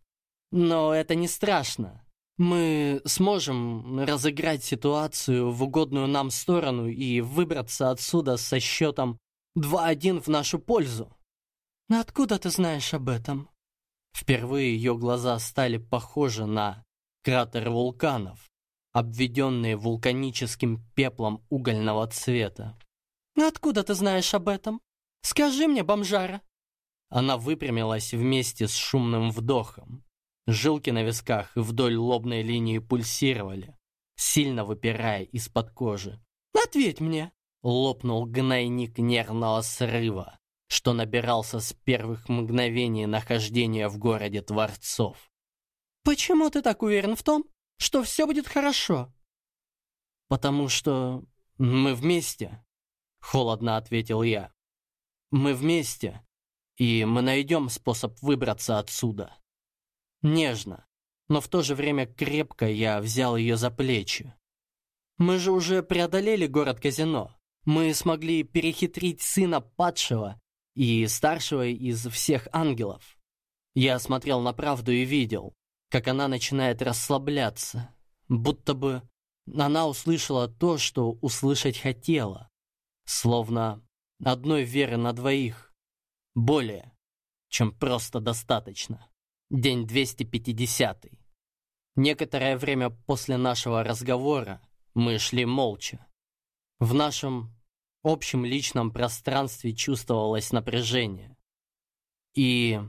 но это не страшно. Мы сможем разыграть ситуацию в угодную нам сторону и выбраться отсюда со счетом 2-1 в нашу пользу. Откуда ты знаешь об этом? Впервые ее глаза стали похожи на кратер вулканов, обведенные вулканическим пеплом угольного цвета. Откуда ты знаешь об этом? Скажи мне, бомжара. Она выпрямилась вместе с шумным вдохом. Жилки на висках и вдоль лобной линии пульсировали, сильно выпирая из-под кожи. «Ответь мне!» Лопнул гнойник нервного срыва, что набирался с первых мгновений нахождения в городе Творцов. «Почему ты так уверен в том, что все будет хорошо?» «Потому что мы вместе», — холодно ответил я. «Мы вместе, и мы найдем способ выбраться отсюда». Нежно, но в то же время крепко я взял ее за плечи. Мы же уже преодолели город-казино. Мы смогли перехитрить сына падшего и старшего из всех ангелов. Я смотрел на правду и видел, как она начинает расслабляться, будто бы она услышала то, что услышать хотела, словно одной веры на двоих, более, чем просто достаточно. День 250. Некоторое время после нашего разговора мы шли молча. В нашем общем личном пространстве чувствовалось напряжение. И,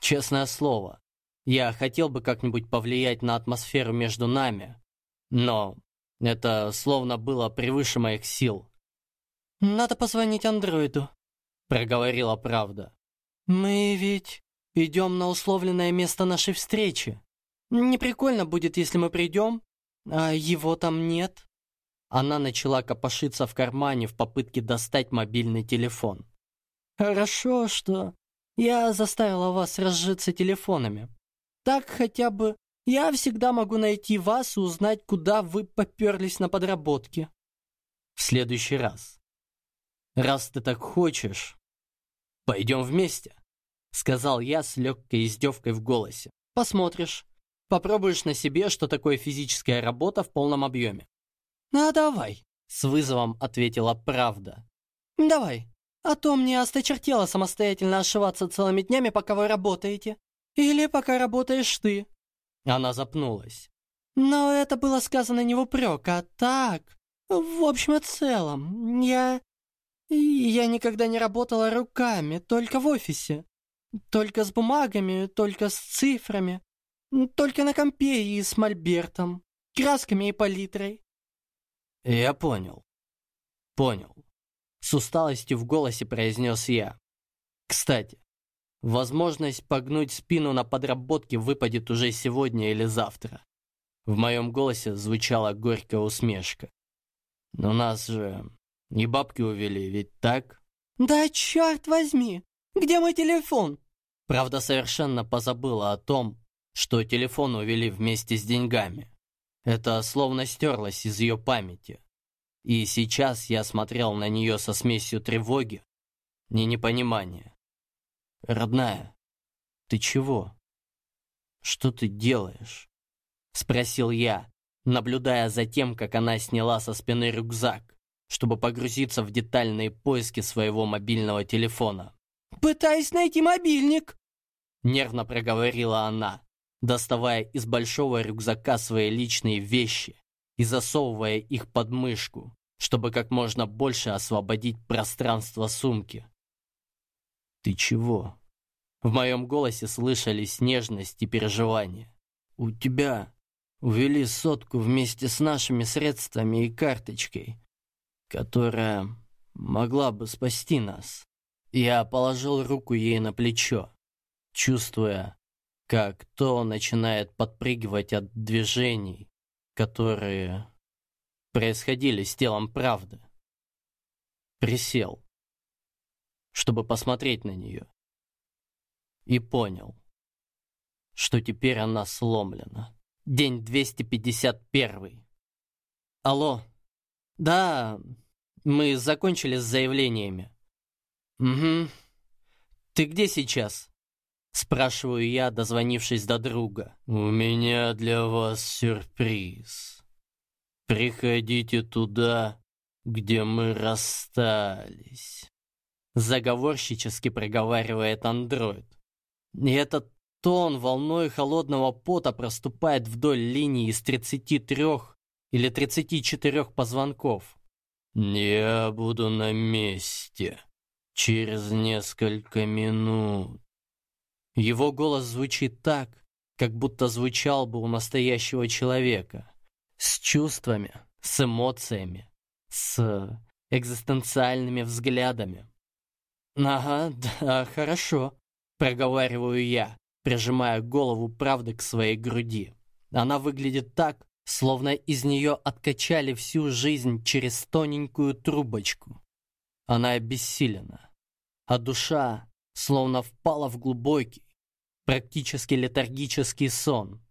честное слово, я хотел бы как-нибудь повлиять на атмосферу между нами, но это словно было превыше моих сил. «Надо позвонить андроиду», — проговорила правда. «Мы ведь Идем на условленное место нашей встречи. Не прикольно будет, если мы придем, а его там нет». Она начала копошиться в кармане в попытке достать мобильный телефон. «Хорошо, что я заставила вас разжиться телефонами. Так хотя бы я всегда могу найти вас и узнать, куда вы поперлись на подработке». «В следующий раз. Раз ты так хочешь, пойдем вместе». — сказал я с легкой издевкой в голосе. «Посмотришь. Попробуешь на себе, что такое физическая работа в полном объеме». «А давай», — с вызовом ответила правда. «Давай, а то мне осточертело самостоятельно ошиваться целыми днями, пока вы работаете. Или пока работаешь ты». Она запнулась. «Но это было сказано не в упрек, а так, в общем и целом. Я... я никогда не работала руками, только в офисе. Только с бумагами, только с цифрами. Только на компе и с мольбертом. Красками и палитрой. Я понял. Понял. С усталостью в голосе произнес я. Кстати, возможность погнуть спину на подработке выпадет уже сегодня или завтра. В моем голосе звучала горькая усмешка. Но нас же и бабки увели, ведь так? Да черт возьми! Где мой телефон? Правда, совершенно позабыла о том, что телефон увели вместе с деньгами. Это словно стерлось из ее памяти. И сейчас я смотрел на нее со смесью тревоги и непонимания. «Родная, ты чего? Что ты делаешь?» Спросил я, наблюдая за тем, как она сняла со спины рюкзак, чтобы погрузиться в детальные поиски своего мобильного телефона. «Пытаюсь найти мобильник!» Нервно проговорила она, доставая из большого рюкзака свои личные вещи и засовывая их под мышку, чтобы как можно больше освободить пространство сумки. «Ты чего?» В моем голосе слышались нежность и переживания. «У тебя увели сотку вместе с нашими средствами и карточкой, которая могла бы спасти нас». Я положил руку ей на плечо, чувствуя, как то начинает подпрыгивать от движений, которые происходили с телом правды. Присел, чтобы посмотреть на нее. И понял, что теперь она сломлена. День 251. Алло. Да, мы закончили с заявлениями. Угу. Ты где сейчас? Спрашиваю я, дозвонившись до друга. «У меня для вас сюрприз. Приходите туда, где мы расстались». Заговорщически проговаривает андроид. И этот тон волной холодного пота проступает вдоль линии из 33 или 34 позвонков. «Я буду на месте через несколько минут». Его голос звучит так, как будто звучал бы у настоящего человека. С чувствами, с эмоциями, с экзистенциальными взглядами. «Ага, да, хорошо», — проговариваю я, прижимая голову правды к своей груди. Она выглядит так, словно из нее откачали всю жизнь через тоненькую трубочку. Она обессилена, а душа словно впала в глубокий, практически летаргический сон.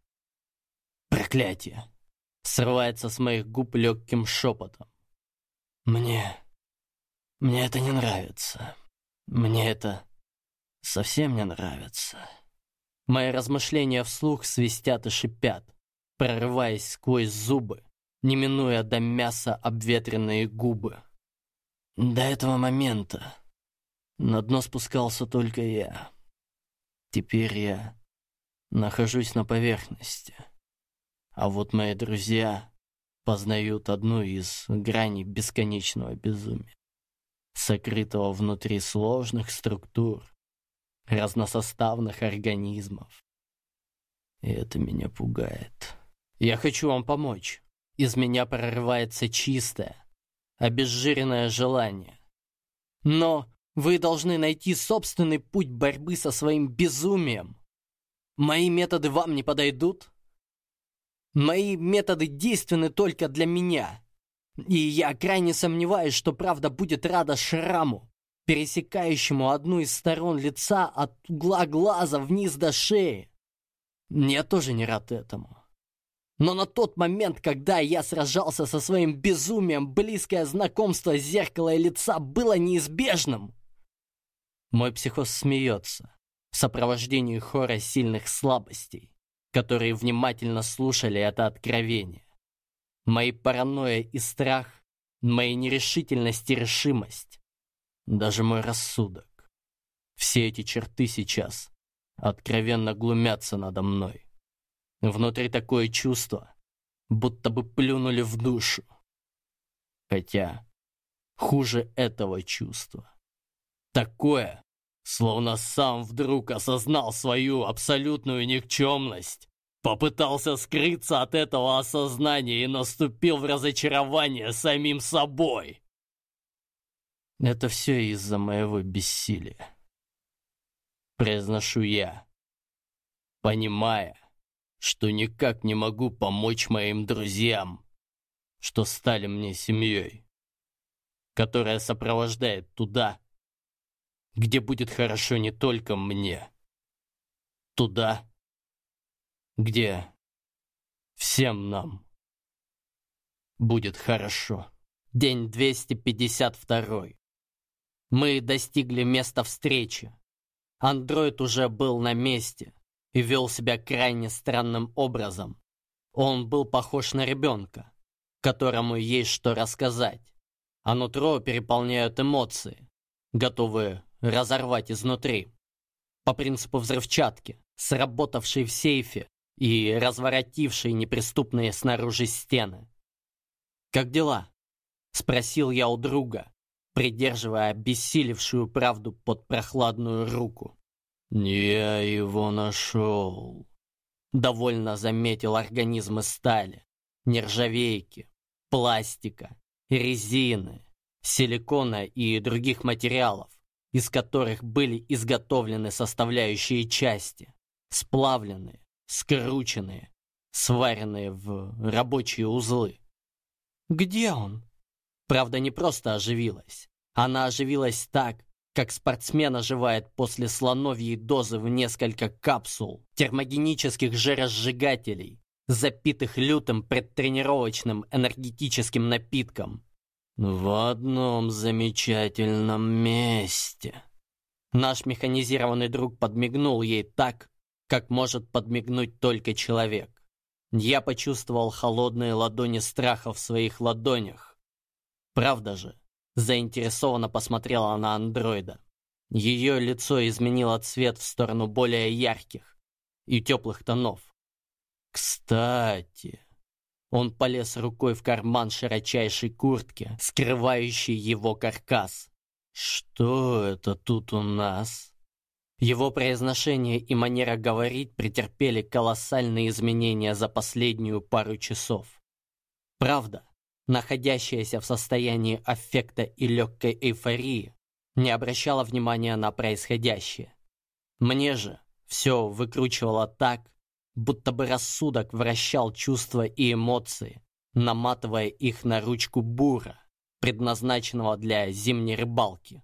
Проклятие! Срывается с моих губ легким шепотом. Мне... Мне это не нравится. Мне это совсем не нравится. Мои размышления вслух свистят и шипят, прорываясь сквозь зубы, не минуя до мяса обветренные губы. До этого момента на дно спускался только я. Теперь я нахожусь на поверхности. А вот мои друзья познают одну из граней бесконечного безумия, сокрытого внутри сложных структур, разносоставных организмов. И это меня пугает. Я хочу вам помочь. Из меня прорывается чистое, обезжиренное желание. Но вы должны найти собственный путь борьбы со своим безумием. Мои методы вам не подойдут? Мои методы действенны только для меня. И я крайне сомневаюсь, что правда будет рада шраму, пересекающему одну из сторон лица от угла глаза вниз до шеи. Я тоже не рад этому. Но на тот момент, когда я сражался со своим безумием, близкое знакомство зеркала и лица было неизбежным. Мой психоз смеется в сопровождении хора сильных слабостей, которые внимательно слушали это откровение. Мои паранойя и страх, мои нерешительность и решимость, даже мой рассудок. Все эти черты сейчас откровенно глумятся надо мной. Внутри такое чувство, будто бы плюнули в душу. Хотя хуже этого чувства Такое, словно сам вдруг осознал свою абсолютную никчемность, попытался скрыться от этого осознания и наступил в разочарование самим собой. Это все из-за моего бессилия. Произношу я, понимая, что никак не могу помочь моим друзьям, что стали мне семьей, которая сопровождает туда, где будет хорошо не только мне, туда, где всем нам будет хорошо. День 252. Мы достигли места встречи. Андроид уже был на месте и вел себя крайне странным образом. Он был похож на ребенка, которому есть что рассказать, а нутро переполняют эмоции, готовые разорвать изнутри. По принципу взрывчатки, сработавшей в сейфе и разворотившей неприступные снаружи стены. «Как дела?» — спросил я у друга, придерживая обессилевшую правду под прохладную руку. «Я его нашел», — довольно заметил организм из стали, нержавейки, пластика, резины, силикона и других материалов, из которых были изготовлены составляющие части, сплавленные, скрученные, сваренные в рабочие узлы. «Где он?» Правда, не просто оживилась. Она оживилась так, как спортсмен оживает после слоновьей дозы в несколько капсул термогенических жиросжигателей, запитых лютым предтренировочным энергетическим напитком. В одном замечательном месте. Наш механизированный друг подмигнул ей так, как может подмигнуть только человек. Я почувствовал холодные ладони страха в своих ладонях. Правда же? Заинтересованно посмотрела на андроида. Ее лицо изменило цвет в сторону более ярких и теплых тонов. «Кстати...» Он полез рукой в карман широчайшей куртки, скрывающей его каркас. «Что это тут у нас?» Его произношение и манера говорить претерпели колоссальные изменения за последнюю пару часов. Правда, находящаяся в состоянии аффекта и легкой эйфории, не обращала внимания на происходящее. Мне же все выкручивало так, будто бы рассудок вращал чувства и эмоции, наматывая их на ручку бура, предназначенного для зимней рыбалки.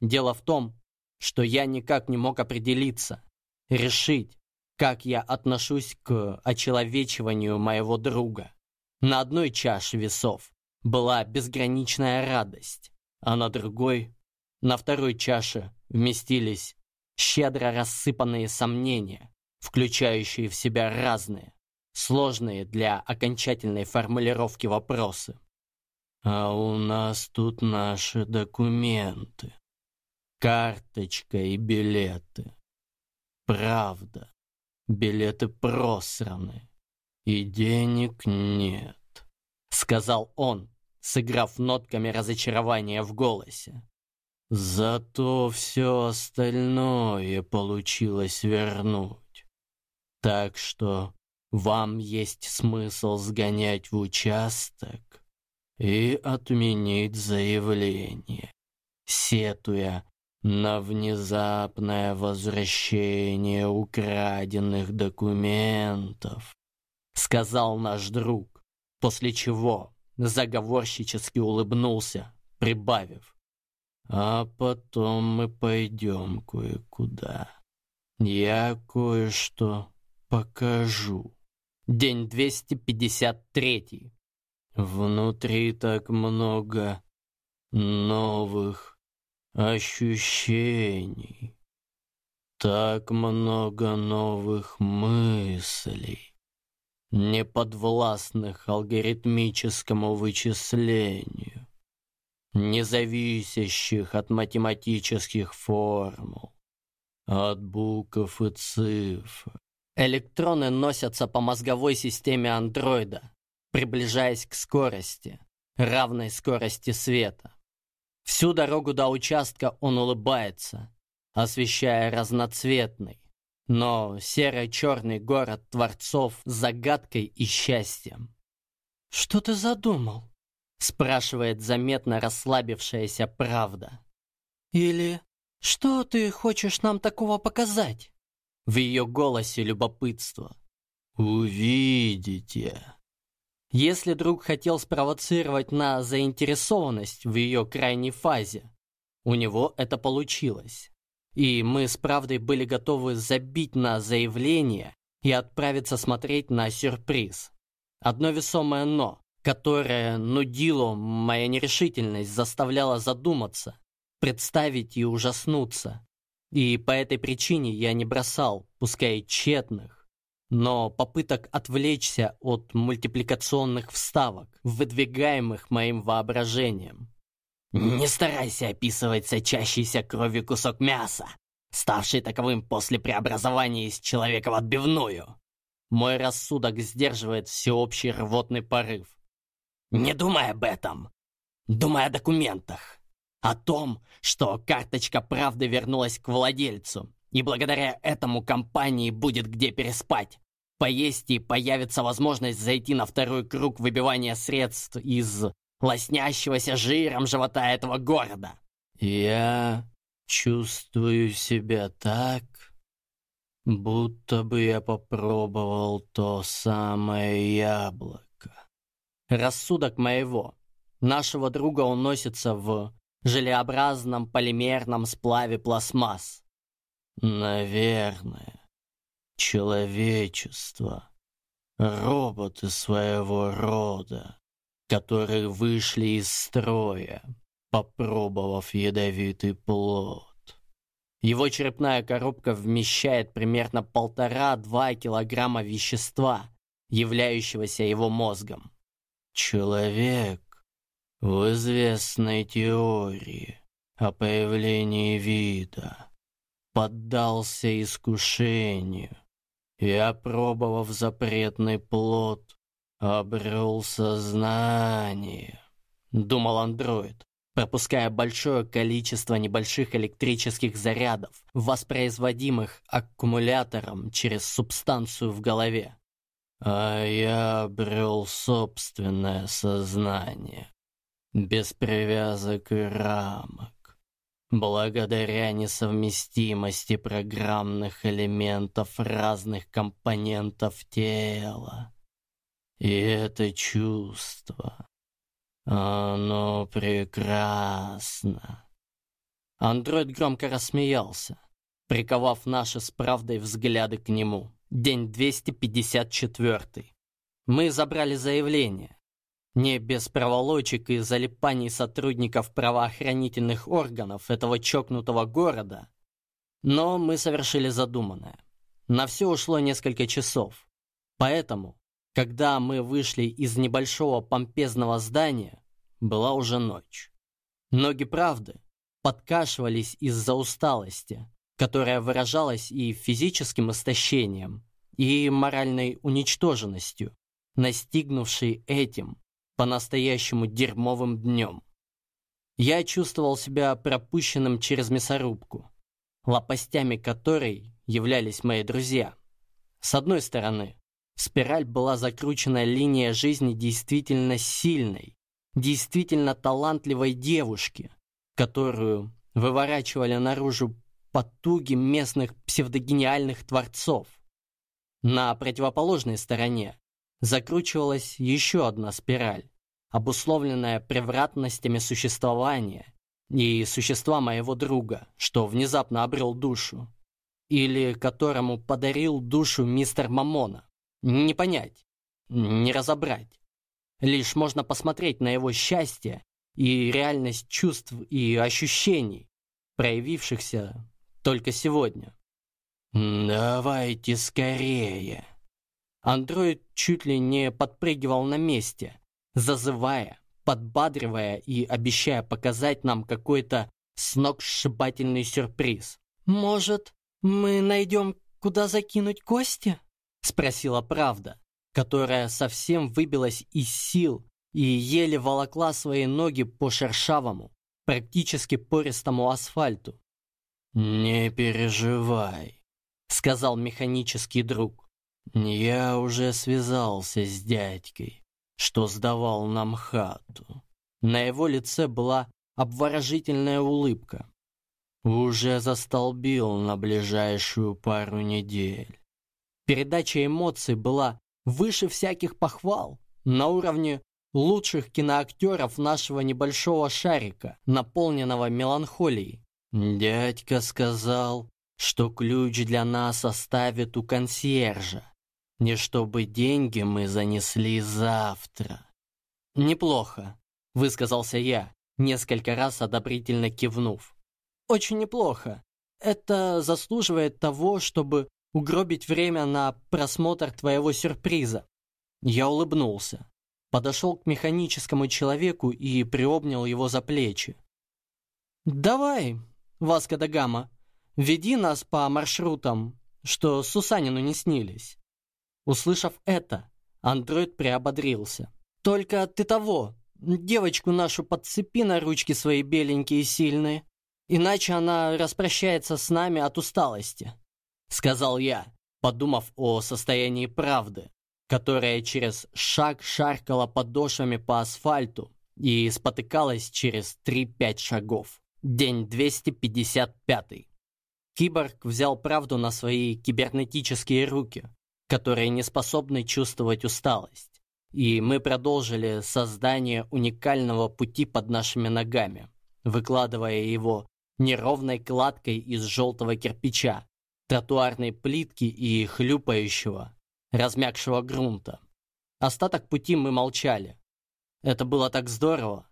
Дело в том, что я никак не мог определиться, решить, как я отношусь к очеловечиванию моего друга. На одной чаше весов была безграничная радость, а на другой, на второй чаше, вместились щедро рассыпанные сомнения, включающие в себя разные, сложные для окончательной формулировки вопросы. «А у нас тут наши документы, карточка и билеты. Правда, билеты просраны, и денег нет», — сказал он, сыграв нотками разочарования в голосе. «Зато все остальное получилось вернуть. Так что вам есть смысл сгонять в участок и отменить заявление, сетуя на внезапное возвращение украденных документов, сказал наш друг, после чего заговорщически улыбнулся, прибавив. А потом мы пойдем кое-куда. Я кое-что покажу. День 253. Внутри так много новых ощущений. Так много новых мыслей, неподвластных алгоритмическому вычислению, не зависящих от математических формул, от букв и цифр, Электроны носятся по мозговой системе андроида, приближаясь к скорости, равной скорости света. Всю дорогу до участка он улыбается, освещая разноцветный, но серо-черный город творцов с загадкой и счастьем. «Что ты задумал?» — спрашивает заметно расслабившаяся правда. «Или что ты хочешь нам такого показать?» В ее голосе любопытство. «Увидите». Если друг хотел спровоцировать на заинтересованность в ее крайней фазе, у него это получилось. И мы с правдой были готовы забить на заявление и отправиться смотреть на сюрприз. Одно весомое «но», которое нудило моя нерешительность, заставляло задуматься, представить и ужаснуться. И по этой причине я не бросал, пускай тщетных, но попыток отвлечься от мультипликационных вставок, выдвигаемых моим воображением. Не старайся описывать сочащийся кровью кусок мяса, ставший таковым после преобразования из человека в отбивную. Мой рассудок сдерживает всеобщий рвотный порыв. Не думай об этом. Думай о документах. О том, что карточка правды вернулась к владельцу, и благодаря этому компании будет где переспать, поесть и появится возможность зайти на второй круг выбивания средств из лоснящегося жиром живота этого города. Я чувствую себя так, будто бы я попробовал то самое яблоко. Рассудок моего, нашего друга уносится в желеобразном полимерном сплаве пластмасс. Наверное, человечество, роботы своего рода, которые вышли из строя, попробовав ядовитый плод. Его черепная коробка вмещает примерно полтора-два килограмма вещества, являющегося его мозгом. Человек в известной теории о появлении вида поддался искушению и, опробовав запретный плод, обрел сознание, думал андроид, пропуская большое количество небольших электрических зарядов, воспроизводимых аккумулятором через субстанцию в голове. А я обрел собственное сознание, без привязок и рамок, благодаря несовместимости программных элементов разных компонентов тела. И это чувство, оно прекрасно. Андроид громко рассмеялся, приковав наши с правдой взгляды к нему. День 254. Мы забрали заявление. Не без проволочек и залипаний сотрудников правоохранительных органов этого чокнутого города, но мы совершили задуманное. На все ушло несколько часов. Поэтому когда мы вышли из небольшого помпезного здания, была уже ночь. Ноги правды подкашивались из-за усталости, которая выражалась и физическим истощением, и моральной уничтоженностью, настигнувшей этим по-настоящему дерьмовым днем. Я чувствовал себя пропущенным через мясорубку, лопастями которой являлись мои друзья. С одной стороны, в спираль была закручена линия жизни действительно сильной, действительно талантливой девушки, которую выворачивали наружу потуги местных псевдогениальных творцов. На противоположной стороне закручивалась еще одна спираль, обусловленная превратностями существования и существа моего друга, что внезапно обрел душу, или которому подарил душу мистер Мамона. Не понять, не разобрать. Лишь можно посмотреть на его счастье и реальность чувств и ощущений, проявившихся только сегодня. «Давайте скорее!» Андроид чуть ли не подпрыгивал на месте, зазывая, подбадривая и обещая показать нам какой-то сногсшибательный сюрприз. «Может, мы найдем, куда закинуть кости?» Спросила правда, которая совсем выбилась из сил и еле волокла свои ноги по шершавому, практически пористому асфальту. «Не переживай», — сказал механический друг. «Я уже связался с дядькой, что сдавал нам хату». На его лице была обворожительная улыбка. Уже застолбил на ближайшую пару недель. Передача эмоций была выше всяких похвал, на уровне лучших киноактеров нашего небольшого шарика, наполненного меланхолией. Дядька сказал, что ключ для нас оставит у консьержа, не чтобы деньги мы занесли завтра. Неплохо, высказался я, несколько раз одобрительно кивнув. Очень неплохо. Это заслуживает того, чтобы угробить время на просмотр твоего сюрприза. Я улыбнулся, подошел к механическому человеку и приобнял его за плечи. «Давай, Васка да Гама, веди нас по маршрутам, что Сусанину не снились». Услышав это, андроид приободрился. «Только ты того, девочку нашу подцепи на ручки свои беленькие и сильные, иначе она распрощается с нами от усталости», — сказал я, подумав о состоянии правды которая через шаг шаркала подошвами по асфальту и спотыкалась через 3-5 шагов. День 255. Киборг взял правду на свои кибернетические руки, которые не способны чувствовать усталость. И мы продолжили создание уникального пути под нашими ногами, выкладывая его неровной кладкой из желтого кирпича, тротуарной плитки и хлюпающего, размягшего грунта. Остаток пути мы молчали. Это было так здорово,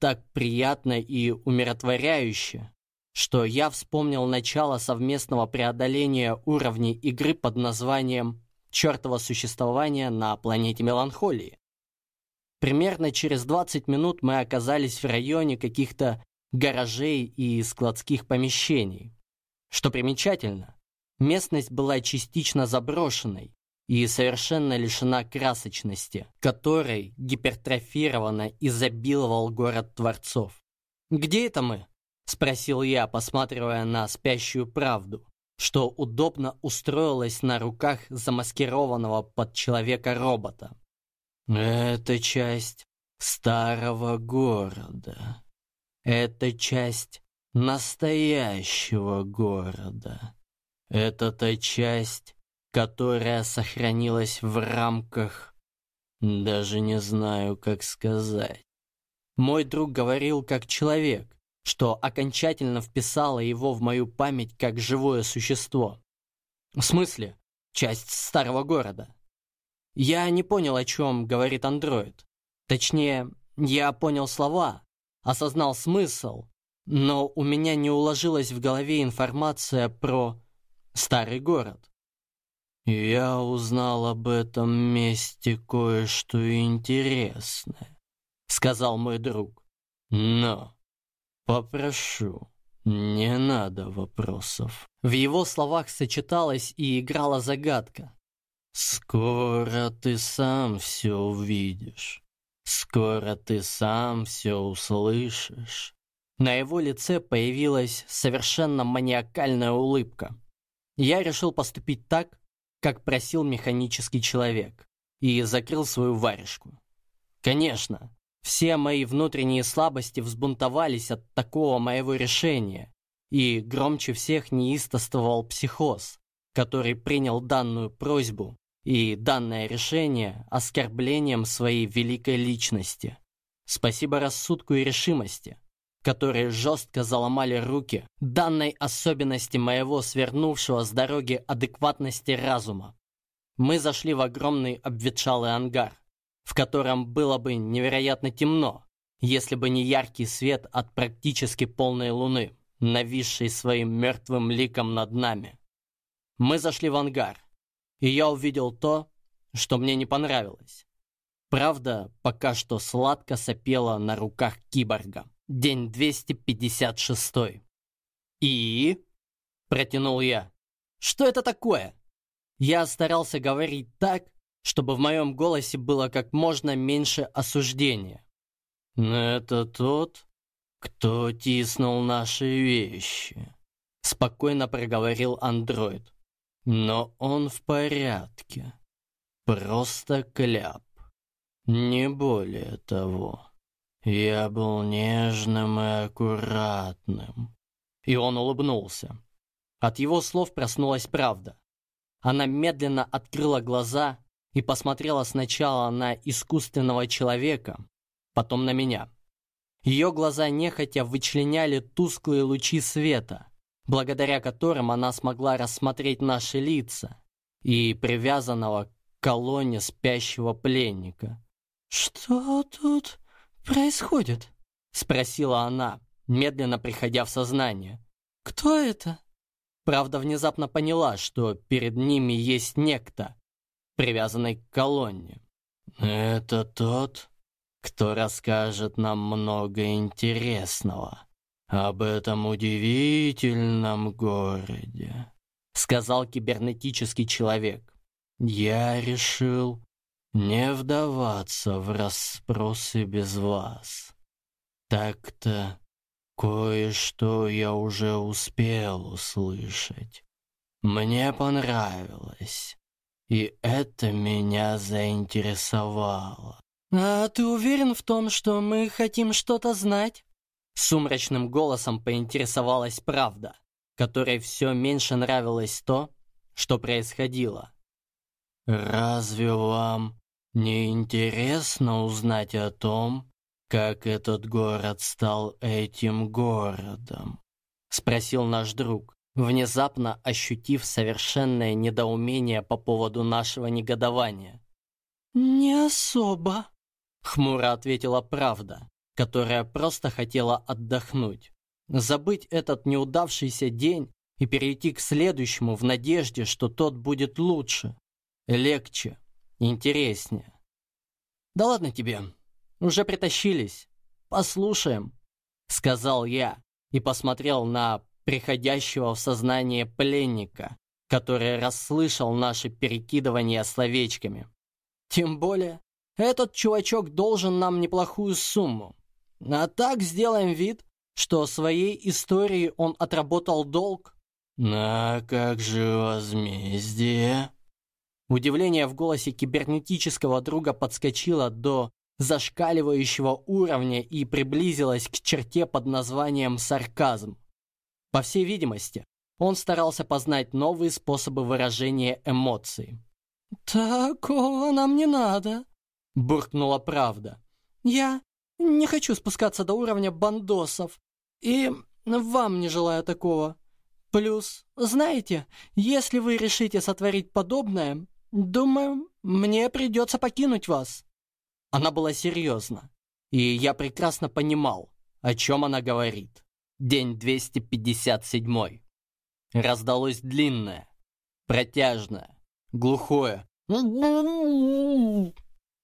так приятно и умиротворяюще, что я вспомнил начало совместного преодоления уровней игры под названием «Чертово существование на планете Меланхолии». Примерно через 20 минут мы оказались в районе каких-то гаражей и складских помещений. Что примечательно, местность была частично заброшенной, и совершенно лишена красочности, которой гипертрофированно изобиловал город Творцов. «Где это мы?» — спросил я, посматривая на спящую правду, что удобно устроилась на руках замаскированного под человека робота. «Это часть старого города. Это часть настоящего города. Это та часть, которая сохранилась в рамках... Даже не знаю, как сказать. Мой друг говорил как человек, что окончательно вписало его в мою память как живое существо. В смысле? Часть старого города. Я не понял, о чем говорит андроид. Точнее, я понял слова, осознал смысл, но у меня не уложилась в голове информация про старый город. «Я узнал об этом месте кое-что интересное», — сказал мой друг. «Но попрошу, не надо вопросов». В его словах сочеталась и играла загадка. «Скоро ты сам все увидишь. Скоро ты сам все услышишь». На его лице появилась совершенно маниакальная улыбка. Я решил поступить так, как просил механический человек, и закрыл свою варежку. Конечно, все мои внутренние слабости взбунтовались от такого моего решения, и громче всех неистовствовал психоз, который принял данную просьбу и данное решение оскорблением своей великой личности. Спасибо рассудку и решимости, которые жестко заломали руки данной особенности моего свернувшего с дороги адекватности разума. Мы зашли в огромный обветшалый ангар, в котором было бы невероятно темно, если бы не яркий свет от практически полной луны, нависшей своим мертвым ликом над нами. Мы зашли в ангар, и я увидел то, что мне не понравилось. Правда, пока что сладко сопела на руках киборга. День 256. «И?» – протянул я. «Что это такое?» Я старался говорить так, чтобы в моем голосе было как можно меньше осуждения. «Это тот, кто тиснул наши вещи», — спокойно проговорил андроид. Но он в порядке. Просто кляп. Не более того. Я был нежным и аккуратным. И он улыбнулся. От его слов проснулась правда. Она медленно открыла глаза и посмотрела сначала на искусственного человека, потом на меня. Ее глаза нехотя вычленяли тусклые лучи света, благодаря которым она смогла рассмотреть наши лица и привязанного к колонне спящего пленника. «Что тут происходит?» — спросила она, медленно приходя в сознание. «Кто это?» Правда, внезапно поняла, что перед ними есть некто, привязанный к колонне. «Это тот, кто расскажет нам много интересного об этом удивительном городе», сказал кибернетический человек. «Я решил не вдаваться в расспросы без вас. Так-то Кое-что я уже успел услышать. Мне понравилось, и это меня заинтересовало. «А ты уверен в том, что мы хотим что-то знать?» Сумрачным голосом поинтересовалась правда, которой все меньше нравилось то, что происходило. «Разве вам не интересно узнать о том, как этот город стал этим городом?» — спросил наш друг, внезапно ощутив совершенное недоумение по поводу нашего негодования. «Не особо», — хмуро ответила правда, которая просто хотела отдохнуть, забыть этот неудавшийся день и перейти к следующему в надежде, что тот будет лучше, легче, интереснее. «Да ладно тебе», уже притащились. Послушаем», — сказал я и посмотрел на приходящего в сознание пленника, который расслышал наше перекидывание словечками. Тем более, этот чувачок должен нам неплохую сумму. А так сделаем вид, что своей историей он отработал долг. «А как же возмездие?» Удивление в голосе кибернетического друга подскочило до зашкаливающего уровня и приблизилась к черте под названием сарказм. По всей видимости, он старался познать новые способы выражения эмоций. «Такого нам не надо», — буркнула правда. «Я не хочу спускаться до уровня бандосов, и вам не желаю такого. Плюс, знаете, если вы решите сотворить подобное, думаю, мне придется покинуть вас». Она была серьезна, и я прекрасно понимал, о чем она говорит. День 257. Раздалось длинное, протяжное, глухое в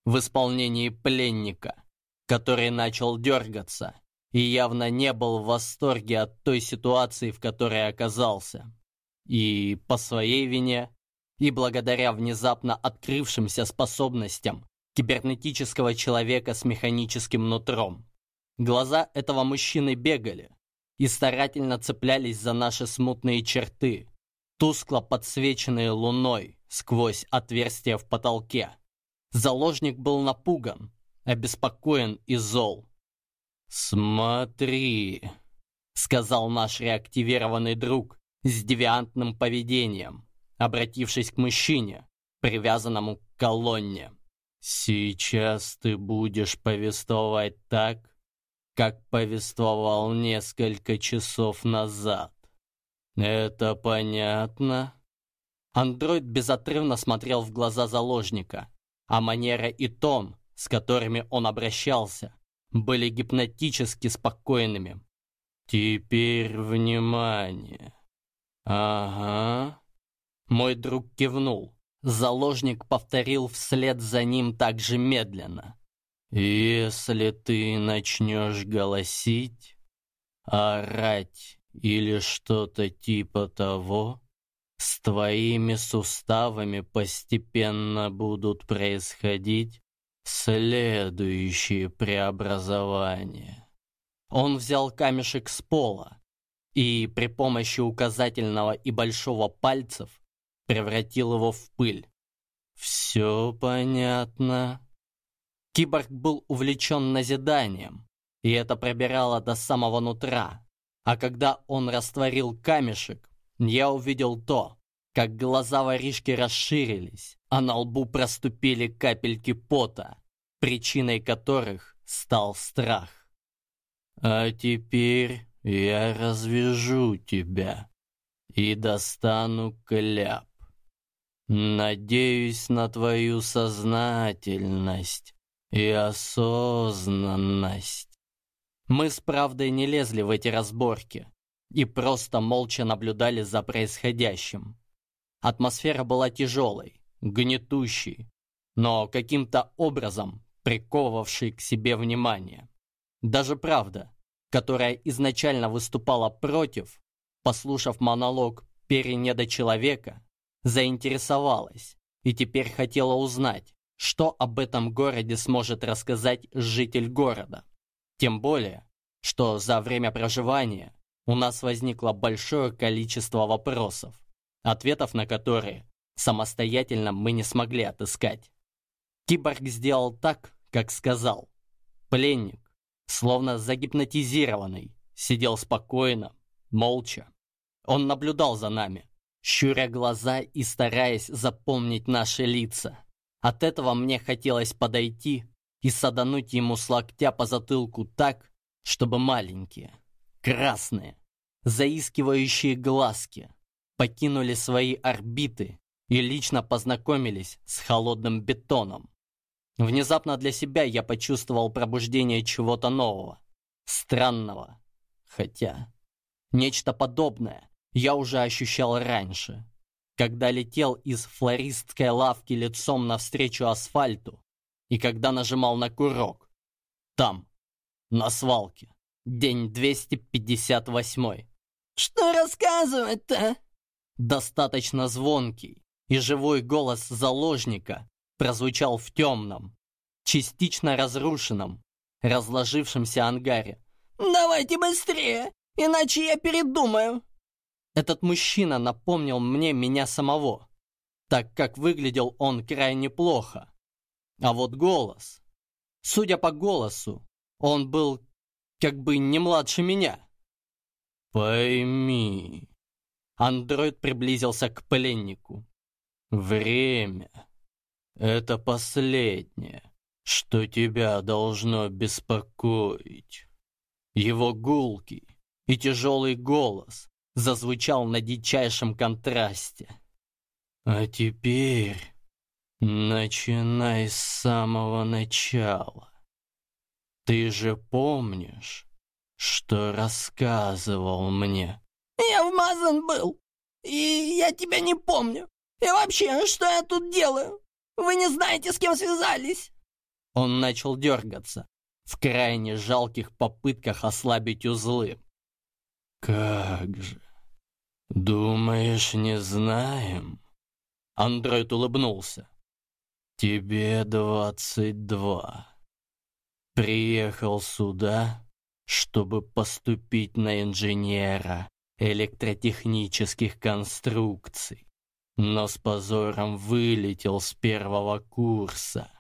исполнении пленника, который начал дергаться и явно не был в восторге от той ситуации, в которой оказался. И по своей вине, и благодаря внезапно открывшимся способностям кибернетического человека с механическим нутром. Глаза этого мужчины бегали и старательно цеплялись за наши смутные черты, тускло подсвеченные луной сквозь отверстия в потолке. Заложник был напуган, обеспокоен и зол. «Смотри», — сказал наш реактивированный друг с девиантным поведением, обратившись к мужчине, привязанному к колонне. Сейчас ты будешь повествовать так, как повествовал несколько часов назад. Это понятно? Андроид безотрывно смотрел в глаза заложника, а манера и тон, с которыми он обращался, были гипнотически спокойными. Теперь внимание. Ага. Мой друг кивнул. Заложник повторил вслед за ним так же медленно. «Если ты начнешь голосить, орать или что-то типа того, с твоими суставами постепенно будут происходить следующие преобразования». Он взял камешек с пола, и при помощи указательного и большого пальцев превратил его в пыль. «Все понятно». Киборг был увлечен назиданием, и это пробирало до самого нутра. А когда он растворил камешек, я увидел то, как глаза воришки расширились, а на лбу проступили капельки пота, причиной которых стал страх. «А теперь я развяжу тебя и достану кляп. Надеюсь на твою сознательность и осознанность». Мы с правдой не лезли в эти разборки и просто молча наблюдали за происходящим. Атмосфера была тяжелой, гнетущей, но каким-то образом приковывавшей к себе внимание. Даже правда, которая изначально выступала против, послушав монолог перенедочеловека, заинтересовалась и теперь хотела узнать, что об этом городе сможет рассказать житель города. Тем более, что за время проживания у нас возникло большое количество вопросов, ответов на которые самостоятельно мы не смогли отыскать. Киборг сделал так, как сказал. Пленник, словно загипнотизированный, сидел спокойно, молча. Он наблюдал за нами, щуря глаза и стараясь запомнить наши лица. От этого мне хотелось подойти и садануть ему с локтя по затылку так, чтобы маленькие, красные, заискивающие глазки покинули свои орбиты и лично познакомились с холодным бетоном. Внезапно для себя я почувствовал пробуждение чего-то нового, странного. Хотя, нечто подобное я уже ощущал раньше, когда летел из флористской лавки лицом навстречу асфальту и когда нажимал на курок. Там, на свалке, день 258. «Что рассказывать-то?» Достаточно звонкий и живой голос заложника прозвучал в темном, частично разрушенном, разложившемся ангаре. «Давайте быстрее, иначе я передумаю!» Этот мужчина напомнил мне меня самого, так как выглядел он крайне плохо. А вот голос... Судя по голосу, он был как бы не младше меня. «Пойми...» Андроид приблизился к пленнику. «Время — это последнее, что тебя должно беспокоить». Его гулкий и тяжелый голос зазвучал на дичайшем контрасте. «А теперь Начинай с самого начала. Ты же помнишь, что рассказывал мне? Я вмазан был, и я тебя не помню. И вообще, что я тут делаю? Вы не знаете, с кем связались? Он начал дергаться в крайне жалких попытках ослабить узлы. «Как же? Думаешь, не знаем?» Андроид улыбнулся. «Тебе двадцать два. Приехал сюда, чтобы поступить на инженера электротехнических конструкций, но с позором вылетел с первого курса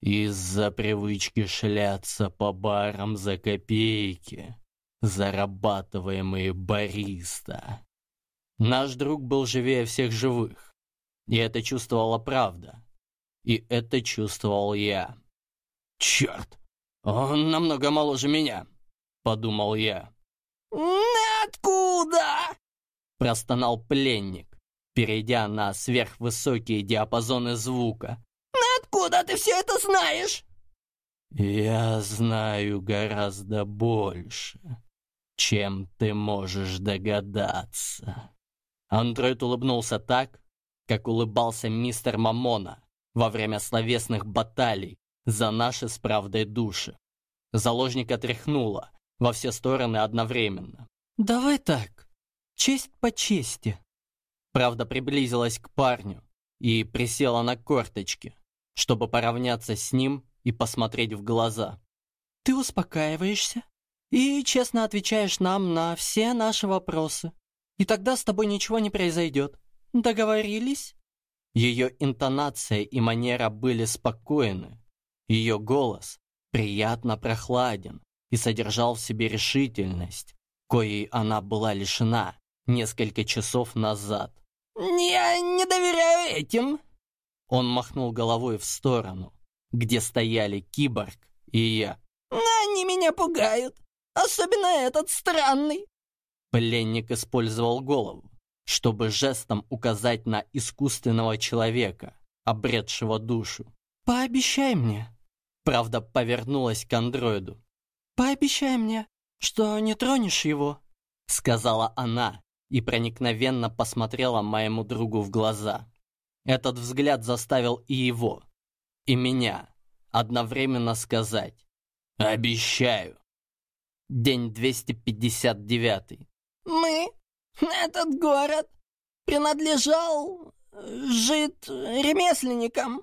из-за привычки шляться по барам за копейки, зарабатываемые бариста. Наш друг был живее всех живых, и это чувствовала правда. И это чувствовал я. «Черт! Он намного моложе меня!» — подумал я. «Откуда?» — простонал пленник, перейдя на сверхвысокие диапазоны звука. «Откуда ты все это знаешь?» «Я знаю гораздо больше, чем ты можешь догадаться». Андроид улыбнулся так, как улыбался мистер Мамона, во время словесных баталий за наши с правдой души. Заложника тряхнуло во все стороны одновременно. «Давай так, честь по чести». Правда приблизилась к парню и присела на корточки, чтобы поравняться с ним и посмотреть в глаза. «Ты успокаиваешься и честно отвечаешь нам на все наши вопросы. И тогда с тобой ничего не произойдет. Договорились?» Ее интонация и манера были спокойны. Ее голос приятно прохладен и содержал в себе решительность, коей она была лишена несколько часов назад. «Я не доверяю этим!» Он махнул головой в сторону, где стояли киборг и я. «Они меня пугают, особенно этот странный!» Пленник использовал голову, чтобы жестом указать на искусственного человека, обретшего душу. «Пообещай мне!» Правда повернулась к андроиду. «Пообещай мне, что не тронешь его!» Сказала она и проникновенно посмотрела моему другу в глаза. Этот взгляд заставил и его, и меня одновременно сказать «Обещаю». День 259. «Мы, этот город, принадлежал, жит ремесленникам»,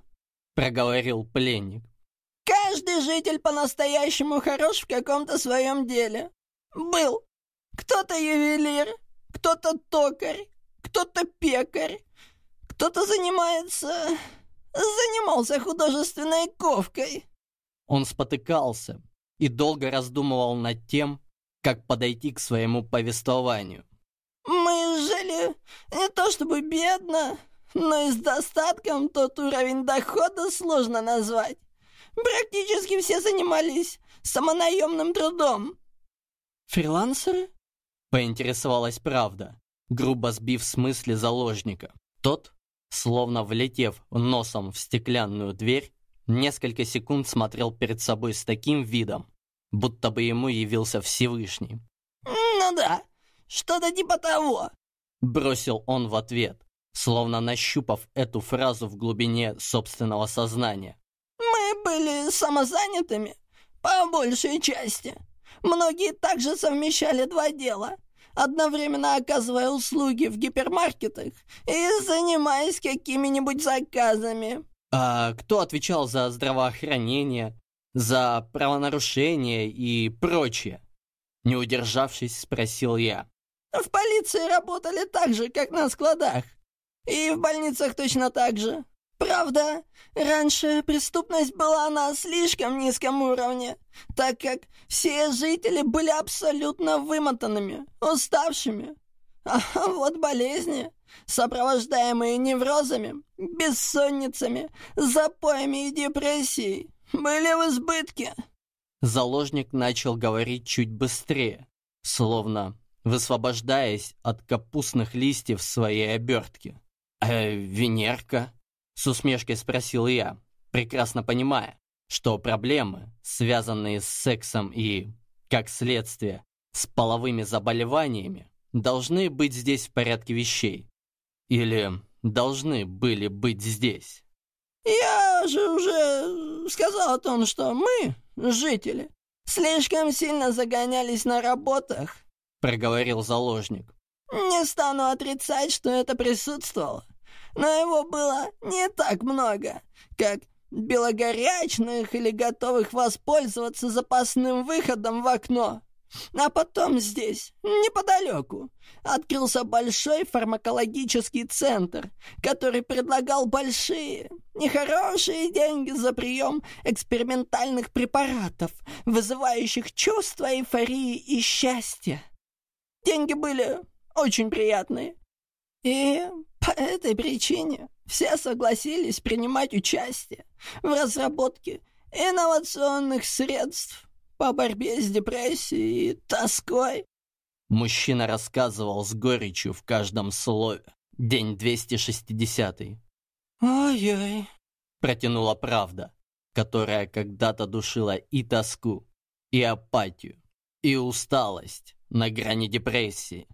проговорил пленник. «Каждый житель по-настоящему хорош в каком-то своем деле. Был кто-то ювелир, кто-то токарь, кто-то пекарь, кто-то занимается... занимался художественной ковкой». Он спотыкался и долго раздумывал над тем, как подойти к своему повествованию. «Мы жили не то чтобы бедно, но и с достатком тот уровень дохода сложно назвать. Практически все занимались самонаемным трудом». «Фрилансеры?» — поинтересовалась правда, грубо сбив с мысли заложника. Тот, словно влетев носом в стеклянную дверь, несколько секунд смотрел перед собой с таким видом, будто бы ему явился Всевышний. «Ну да, что-то типа того», — бросил он в ответ, словно нащупав эту фразу в глубине собственного сознания. «Мы были самозанятыми, по большей части. Многие также совмещали два дела, одновременно оказывая услуги в гипермаркетах и занимаясь какими-нибудь заказами». «А кто отвечал за здравоохранение, за правонарушения и прочее?» Не удержавшись, спросил я. «В полиции работали так же, как на складах. И в больницах точно так же. Правда, раньше преступность была на слишком низком уровне, так как все жители были абсолютно вымотанными, уставшими. А вот болезни, сопровождаемые неврозами, бессонницами, запоями и депрессией, были в избытке. Заложник начал говорить чуть быстрее, словно высвобождаясь от капустных листьев своей обертки. «Э, Венерка?» — с усмешкой спросил я, прекрасно понимая, что проблемы, связанные с сексом и, как следствие, с половыми заболеваниями, должны быть здесь в порядке вещей. Или должны были быть здесь. «Я же уже сказал о том, что мы, жители, слишком сильно загонялись на работах», — проговорил заложник. «Не стану отрицать, что это присутствовало, но его было не так много, как белогорячных или готовых воспользоваться запасным выходом в окно. А потом здесь, неподалеку, открылся большой фармакологический центр, который предлагал большие, нехорошие деньги за прием экспериментальных препаратов, вызывающих чувство эйфории и счастья. Деньги были очень приятные. И по этой причине все согласились принимать участие в разработке инновационных средств по борьбе с депрессией и тоской. Мужчина рассказывал с горечью в каждом слове. День 260. «Ой-ой», — протянула правда, которая когда-то душила и тоску, и апатию, и усталость на грани депрессии,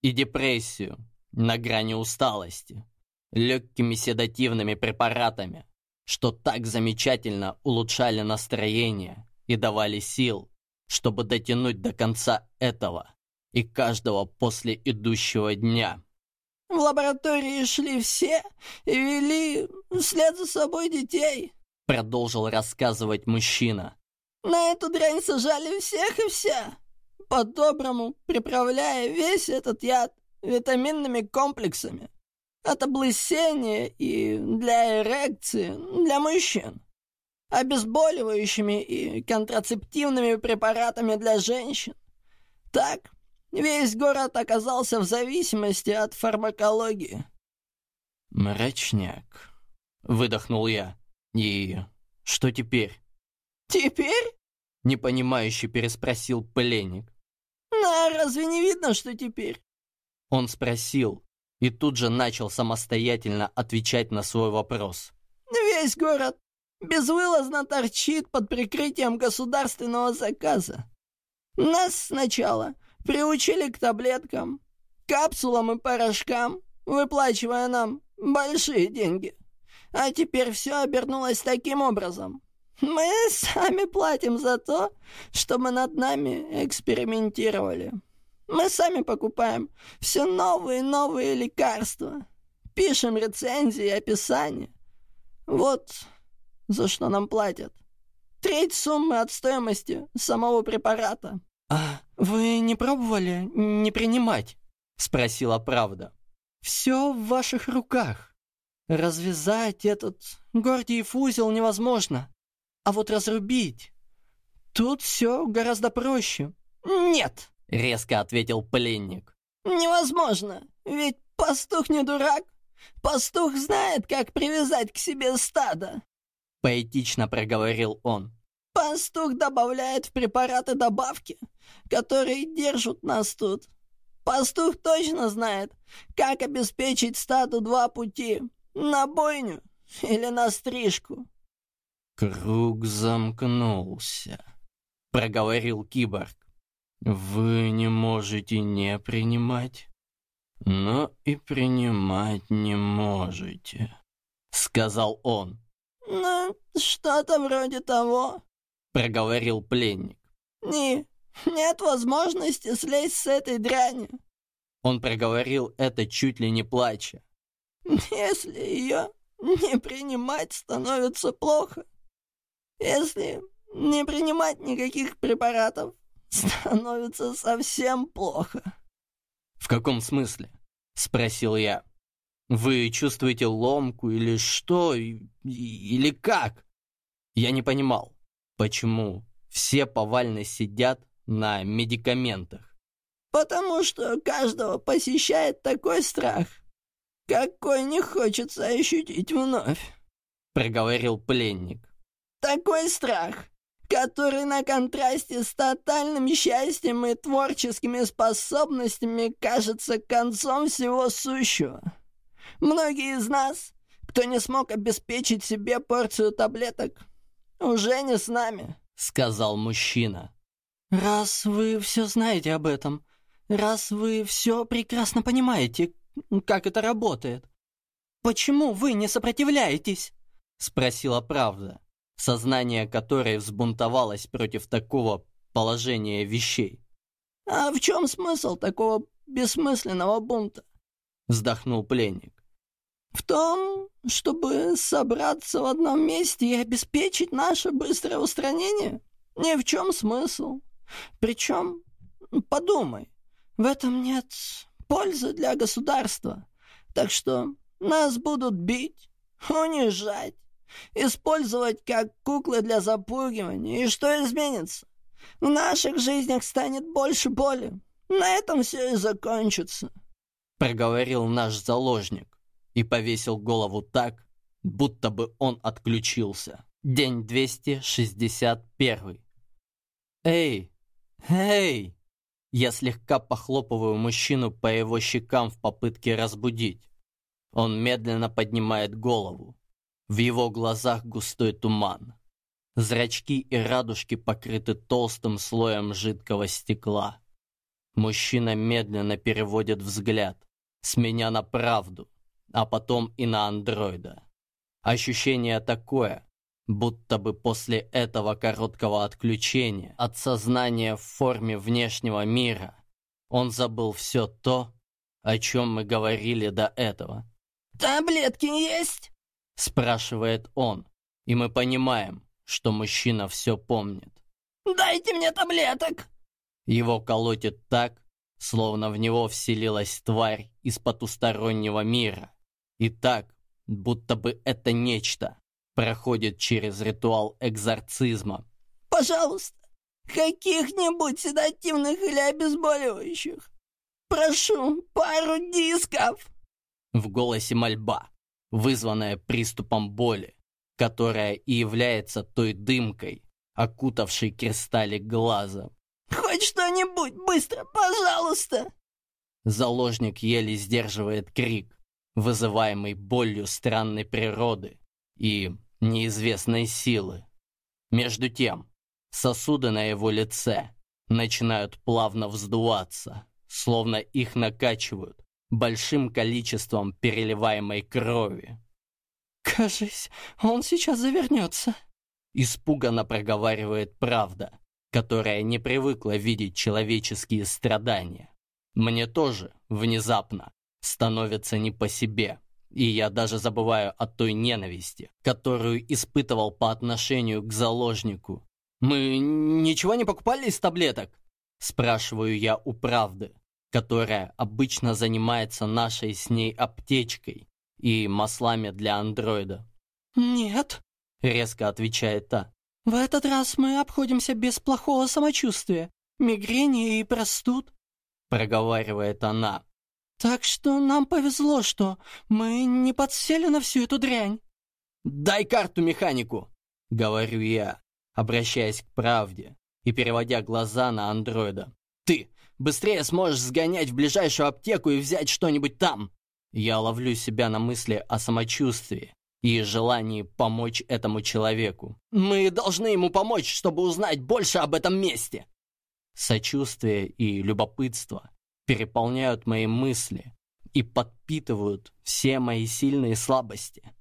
и депрессию на грани усталости, легкими седативными препаратами, что так замечательно улучшали настроение и давали сил, чтобы дотянуть до конца этого и каждого после идущего дня. В лаборатории шли все и вели вслед за собой детей, продолжил рассказывать мужчина. На эту дрянь сажали всех и вся. по-доброму приправляя весь этот яд витаминными комплексами. От облысения и для эрекции для мужчин. Обезболивающими и контрацептивными препаратами для женщин. Так, весь город оказался в зависимости от фармакологии. «Мрачняк», — выдохнул я. «И что теперь?» «Теперь?» — непонимающе переспросил пленник. «А разве не видно, что теперь?» Он спросил и тут же начал самостоятельно отвечать на свой вопрос. «Весь город безвылазно торчит под прикрытием государственного заказа. Нас сначала приучили к таблеткам, капсулам и порошкам, выплачивая нам большие деньги. А теперь все обернулось таким образом. Мы сами платим за то, чтобы над нами экспериментировали. Мы сами покупаем все новые и новые лекарства. Пишем рецензии и описания. Вот за что нам платят. Треть суммы от стоимости самого препарата. «А вы не пробовали не принимать?» — спросила правда. «Все в ваших руках. Развязать этот гордиев узел невозможно, а вот разрубить... Тут все гораздо проще». «Нет!» — резко ответил пленник. «Невозможно, ведь пастух не дурак. Пастух знает, как привязать к себе стадо». Поэтично проговорил он. Пастух добавляет в препараты добавки, которые держат нас тут. Пастух точно знает, как обеспечить стаду два пути — на бойню или на стрижку. «Круг замкнулся», — проговорил киборг. «Вы не можете не принимать, но и принимать не можете», — сказал он. «Ну, что-то вроде того», — проговорил пленник. «Не, нет возможности слезть с этой дряни». Он проговорил это чуть ли не плача. «Если ее не принимать, становится плохо. Если не принимать никаких препаратов, становится совсем плохо». «В каком смысле?» — спросил я. «Вы чувствуете ломку или что? Или как?» Я не понимал, почему все повально сидят на медикаментах. «Потому что каждого посещает такой страх, какой не хочется ощутить вновь», — проговорил пленник. «Такой страх, который на контрасте с тотальным счастьем и творческими способностями кажется концом всего сущего. Многие из нас, кто не смог обеспечить себе порцию таблеток, уже не с нами», — сказал мужчина. «Раз вы все знаете об этом, раз вы все прекрасно понимаете, как это работает, почему вы не сопротивляетесь?» — спросила правда, сознание которой взбунтовалось против такого положения вещей. «А в чем смысл такого бессмысленного бунта?» — вздохнул пленник. В том, чтобы собраться в одном месте и обеспечить наше быстрое устранение? Ни в чем смысл. Причем, подумай, в этом нет пользы для государства. Так что нас будут бить, унижать, использовать как куклы для запугивания. И что изменится? В наших жизнях станет больше боли. На этом все и закончится. Проговорил наш заложник и повесил голову так, будто бы он отключился. День 261. «Эй! Эй!» Я слегка похлопываю мужчину по его щекам в попытке разбудить. Он медленно поднимает голову. В его глазах густой туман. Зрачки и радужки покрыты толстым слоем жидкого стекла. Мужчина медленно переводит взгляд с меня на правду, а потом и на андроида. Ощущение такое, будто бы после этого короткого отключения от сознания в форме внешнего мира он забыл все то, о чем мы говорили до этого. «Таблетки есть?» – спрашивает он, и мы понимаем, что мужчина все помнит. «Дайте мне таблеток!» Его колотит так, словно в него вселилась тварь из потустороннего мира. И так, будто бы это нечто проходит через ритуал экзорцизма. «Пожалуйста, каких-нибудь седативных или обезболивающих. Прошу, пару дисков!» В голосе мольба, вызванная приступом боли, которая и является той дымкой, окутавшей кристаллик глаза. «Хоть что-нибудь, быстро, пожалуйста!» Заложник еле сдерживает крик, вызываемый болью странной природы и неизвестной силы. Между тем, сосуды на его лице начинают плавно вздуваться, словно их накачивают большим количеством переливаемой крови. «Кажись, он сейчас завернется», — испуганно проговаривает правда, которая не привыкла видеть человеческие страдания. Мне тоже, внезапно, становится не по себе, и я даже забываю о той ненависти, которую испытывал по отношению к заложнику. «Мы ничего не покупали из таблеток?» Спрашиваю я у правды, которая обычно занимается нашей с ней аптечкой и маслами для андроида. «Нет», — резко отвечает та. «В этот раз мы обходимся без плохого самочувствия, мигрени и простуд», — проговаривает она. «Так что нам повезло, что мы не подсели на всю эту дрянь». «Дай карту механику», — говорю я, обращаясь к правде и переводя глаза на андроида. «Ты Быстрее сможешь сгонять в ближайшую аптеку и взять что-нибудь там. Я ловлю себя на мысли о самочувствии и желании помочь этому человеку. Мы должны ему помочь, чтобы узнать больше об этом месте. Сочувствие и любопытство переполняют мои мысли и подпитывают все мои сильные слабости.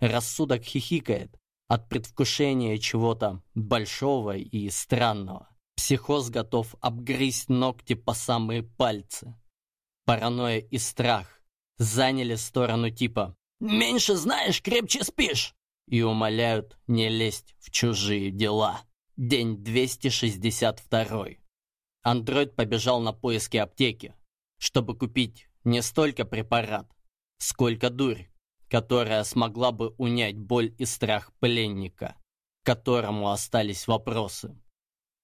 Рассудок хихикает от предвкушения чего-то большого и странного. Психоз готов обгрызть ногти по самые пальцы. Паранойя и страх заняли сторону типа «Меньше знаешь, крепче спишь!» и умоляют не лезть в чужие дела. День 262. Андроид побежал на поиски аптеки, чтобы купить не столько препарат, сколько дурь, которая смогла бы унять боль и страх пленника, которому остались вопросы.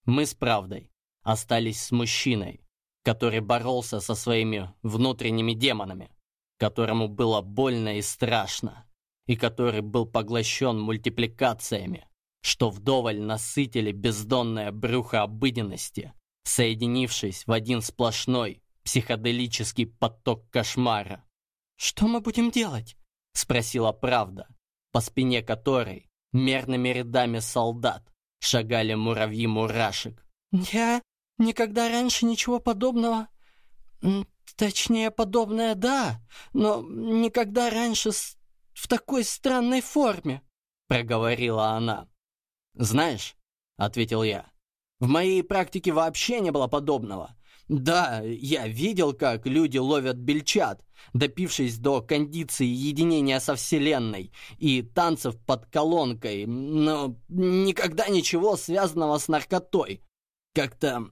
Мы с правдой остались с мужчиной, который боролся со своими внутренними демонами, которому было больно и страшно, и который был поглощен мультипликациями, что вдоволь насытили бездонное брюхо обыденности, соединившись в один сплошной психоделический поток кошмара. «Что мы будем делать?» — спросила правда, по спине которой мерными рядами солдат шагали муравьи мурашек. «Я никогда раньше ничего подобного... Точнее, подобное да, но никогда раньше в такой странной форме», — проговорила она. «Знаешь», — ответил я, — «в моей практике вообще не было подобного. Да, я видел, как люди ловят бельчат, допившись до кондиции единения со Вселенной и танцев под колонкой, но никогда ничего связанного с наркотой. Как-то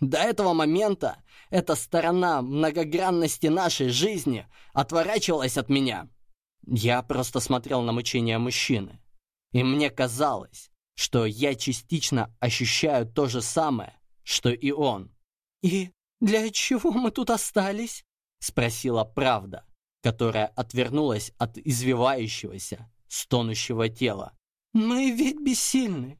до этого момента эта сторона многогранности нашей жизни отворачивалась от меня. Я просто смотрел на мучения мужчины, и мне казалось, что я частично ощущаю то же самое, что и он. «И «Для чего мы тут остались?» — спросила правда, которая отвернулась от извивающегося, стонущего тела. «Мы ведь бессильны,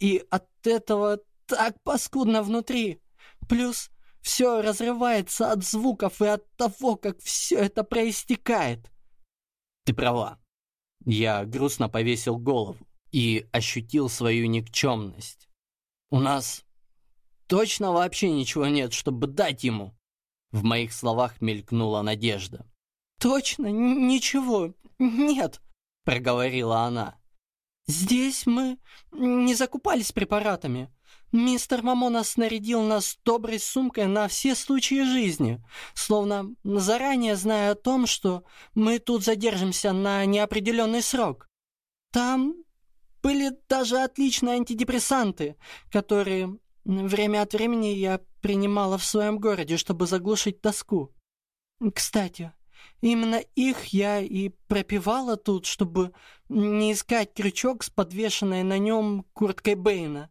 и от этого так паскудно внутри. Плюс все разрывается от звуков и от того, как все это проистекает». «Ты права». Я грустно повесил голову и ощутил свою никчемность. «У нас точно вообще ничего нет, чтобы дать ему?» В моих словах мелькнула надежда. «Точно ничего нет», — проговорила она. «Здесь мы не закупались препаратами. Мистер Мамона снарядил нас доброй сумкой на все случаи жизни, словно заранее зная о том, что мы тут задержимся на неопределенный срок. Там были даже отличные антидепрессанты, которые Время от времени я принимала в своем городе, чтобы заглушить тоску. Кстати, именно их я и пропивала тут, чтобы не искать крючок с подвешенной на нем курткой Бэйна.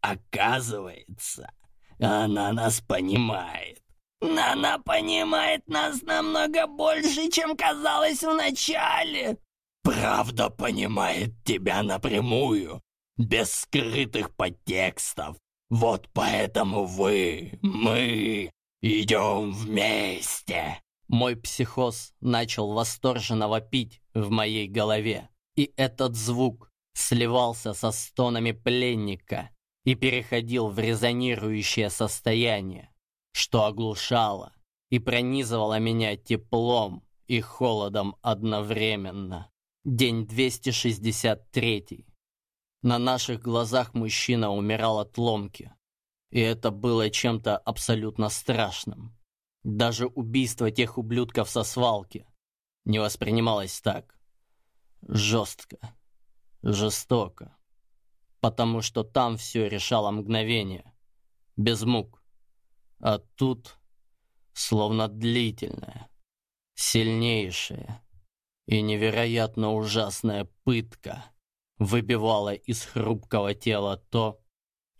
Оказывается, она нас понимает. Она понимает нас намного больше, чем казалось вначале. Правда понимает тебя напрямую, без скрытых подтекстов. Вот поэтому вы, мы идем вместе. Мой психоз начал восторженно вопить в моей голове, и этот звук сливался со стонами пленника и переходил в резонирующее состояние, что оглушало и пронизывало меня теплом и холодом одновременно. День 263. На наших глазах мужчина умирал от ломки. И это было чем-то абсолютно страшным. Даже убийство тех ублюдков со свалки не воспринималось так. Жестко. Жестоко. Потому что там все решало мгновение. Без мук. А тут словно длительная, сильнейшая и невероятно ужасная пытка выбивала из хрупкого тела то,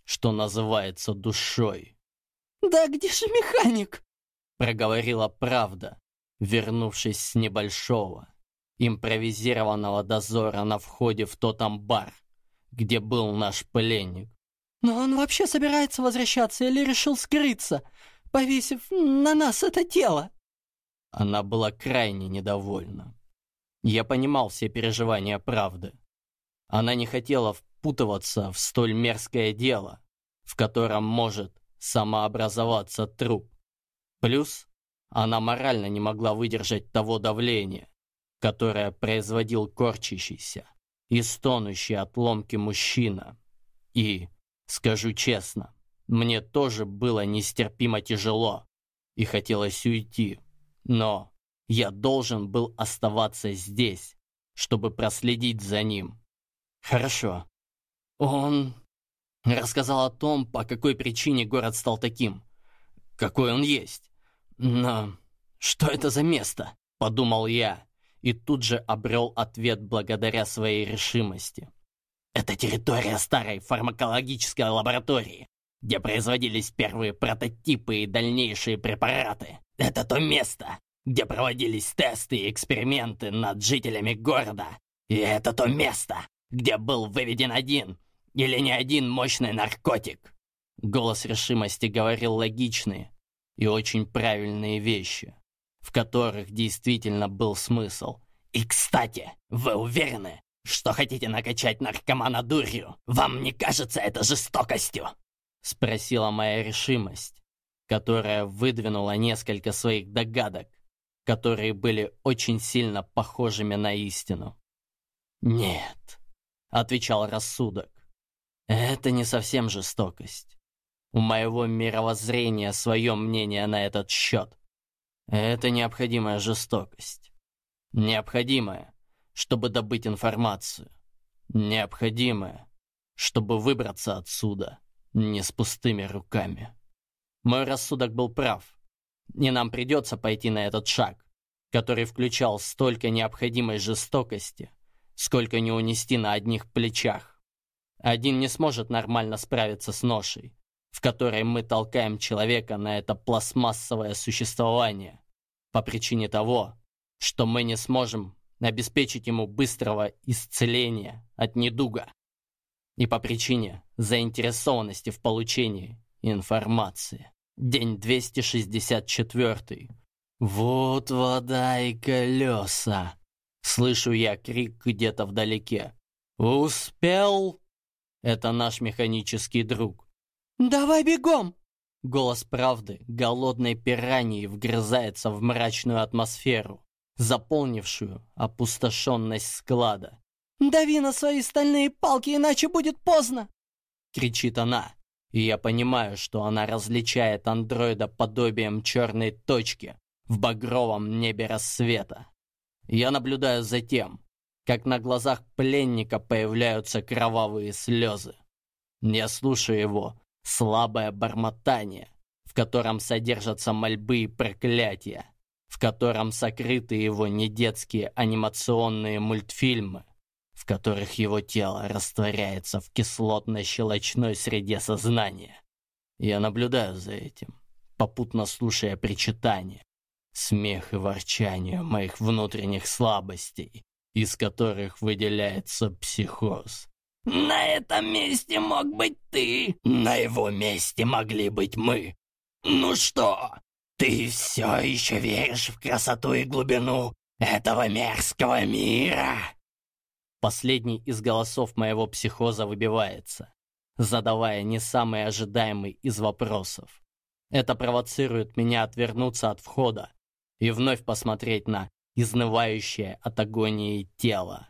что называется душой. «Да где же механик?» проговорила правда, вернувшись с небольшого, импровизированного дозора на входе в тот амбар, где был наш пленник. «Но он вообще собирается возвращаться или решил скрыться, повесив на нас это тело?» Она была крайне недовольна. Я понимал все переживания правды. Она не хотела впутываться в столь мерзкое дело, в котором может самообразоваться труп. Плюс она морально не могла выдержать того давления, которое производил корчащийся и стонущий от ломки мужчина. И, скажу честно, мне тоже было нестерпимо тяжело и хотелось уйти, но я должен был оставаться здесь, чтобы проследить за ним Хорошо. Он рассказал о том, по какой причине город стал таким, какой он есть. Но что это за место? Подумал я, и тут же обрел ответ благодаря своей решимости. Это территория старой фармакологической лаборатории, где производились первые прототипы и дальнейшие препараты. Это то место, где проводились тесты и эксперименты над жителями города. И это то место, где был выведен один или не один мощный наркотик. Голос решимости говорил логичные и очень правильные вещи, в которых действительно был смысл. И, кстати, вы уверены, что хотите накачать наркомана дурью? Вам не кажется это жестокостью? Спросила моя решимость, которая выдвинула несколько своих догадок, которые были очень сильно похожими на истину. Нет, отвечал рассудок. Это не совсем жестокость. У моего мировоззрения свое мнение на этот счет. Это необходимая жестокость. Необходимая, чтобы добыть информацию. Необходимая, чтобы выбраться отсюда не с пустыми руками. Мой рассудок был прав, и нам придется пойти на этот шаг, который включал столько необходимой жестокости, сколько не унести на одних плечах. Один не сможет нормально справиться с ношей, в которой мы толкаем человека на это пластмассовое существование, по причине того, что мы не сможем обеспечить ему быстрого исцеления от недуга и по причине заинтересованности в получении информации. День 264. Вот вода и колеса. Слышу я крик где-то вдалеке. «Успел?» Это наш механический друг. «Давай бегом!» Голос правды голодной пираньи вгрызается в мрачную атмосферу, заполнившую опустошенность склада. «Дави на свои стальные палки, иначе будет поздно!» Кричит она, и я понимаю, что она различает андроида подобием черной точки в багровом небе рассвета. Я наблюдаю за тем, как на глазах пленника появляются кровавые слезы. Я слушаю его слабое бормотание, в котором содержатся мольбы и проклятия, в котором сокрыты его недетские анимационные мультфильмы, в которых его тело растворяется в кислотно-щелочной среде сознания. Я наблюдаю за этим, попутно слушая причитания, смех и ворчание моих внутренних слабостей, из которых выделяется психоз. «На этом месте мог быть ты, на его месте могли быть мы. Ну что, ты все еще веришь в красоту и глубину этого мерзкого мира?» Последний из голосов моего психоза выбивается, задавая не самый ожидаемый из вопросов. Это провоцирует меня отвернуться от входа и вновь посмотреть на изнывающее от агонии тело.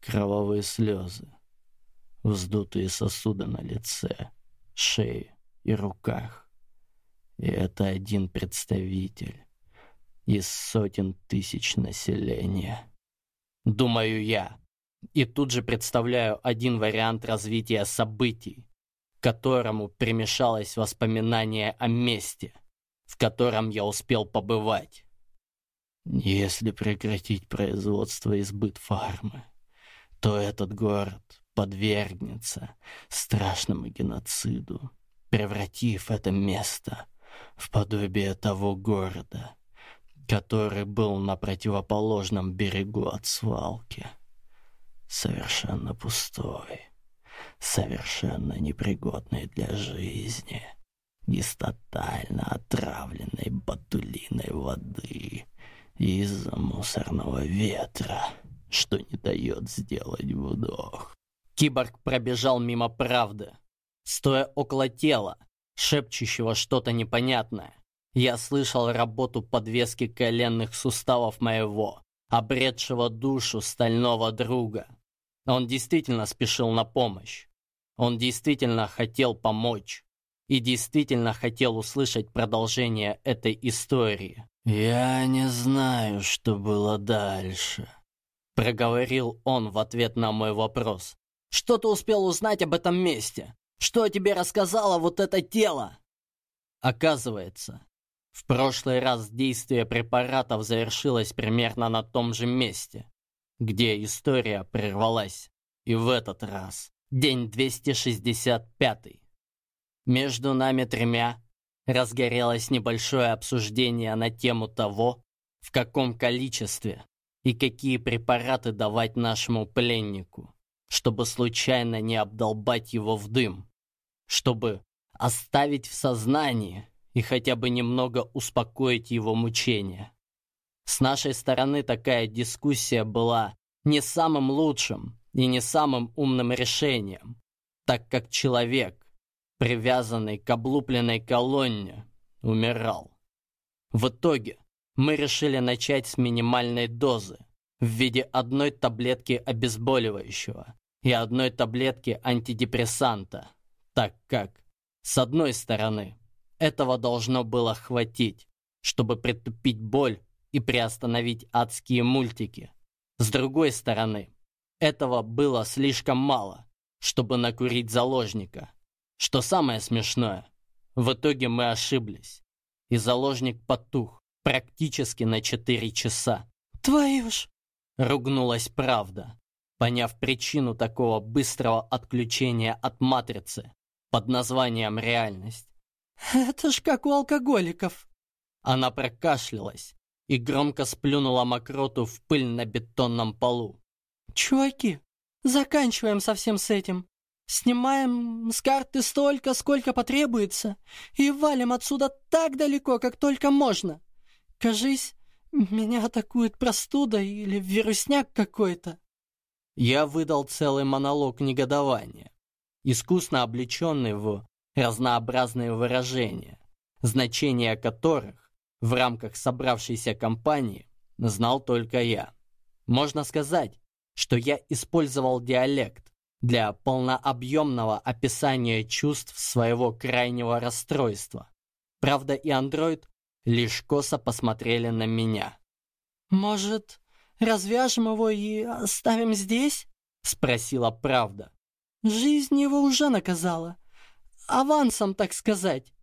Кровавые слезы, вздутые сосуды на лице, шее и руках. И это один представитель из сотен тысяч населения. Думаю я, и тут же представляю один вариант развития событий, к которому примешалось воспоминание о месте, в котором я успел побывать. Если прекратить производство и сбыт фармы, то этот город подвергнется страшному геноциду, превратив это место в подобие того города, который был на противоположном берегу от свалки совершенно пустой, совершенно непригодный для жизни, из тотально отравленной батулиной воды из-за мусорного ветра, что не дает сделать вдох. Киборг пробежал мимо правды, стоя около тела, шепчущего что-то непонятное. Я слышал работу подвески коленных суставов моего, обретшего душу стального друга. Он действительно спешил на помощь. Он действительно хотел помочь. И действительно хотел услышать продолжение этой истории. «Я не знаю, что было дальше», — проговорил он в ответ на мой вопрос. «Что ты успел узнать об этом месте? Что тебе рассказало вот это тело?» Оказывается, в прошлый раз действие препаратов завершилось примерно на том же месте где история прервалась. И в этот раз день 265. Между нами тремя разгорелось небольшое обсуждение на тему того, в каком количестве и какие препараты давать нашему пленнику, чтобы случайно не обдолбать его в дым, чтобы оставить в сознании и хотя бы немного успокоить его мучения. С нашей стороны такая дискуссия была не самым лучшим и не самым умным решением, так как человек, привязанный к облупленной колонне, умирал. В итоге мы решили начать с минимальной дозы в виде одной таблетки обезболивающего и одной таблетки антидепрессанта, так как, с одной стороны, этого должно было хватить, чтобы притупить боль и приостановить адские мультики. С другой стороны, этого было слишком мало, чтобы накурить заложника. Что самое смешное, в итоге мы ошиблись, и заложник потух практически на 4 часа. «Твою ж!» — ругнулась правда, поняв причину такого быстрого отключения от матрицы под названием «реальность». «Это ж как у алкоголиков!» Она прокашлялась, и громко сплюнула мокроту в пыль на бетонном полу. «Чуваки, заканчиваем совсем с этим. Снимаем с карты столько, сколько потребуется, и валим отсюда так далеко, как только можно. Кажись, меня атакует простуда или вирусняк какой-то». Я выдал целый монолог негодования, искусно облеченный в разнообразные выражения, значения которых в рамках собравшейся компании знал только я. Можно сказать, что я использовал диалект для полнообъемного описания чувств своего крайнего расстройства. Правда, и андроид лишь косо посмотрели на меня. «Может, развяжем его и оставим здесь?» — спросила правда. «Жизнь его уже наказала. авансом, так сказать.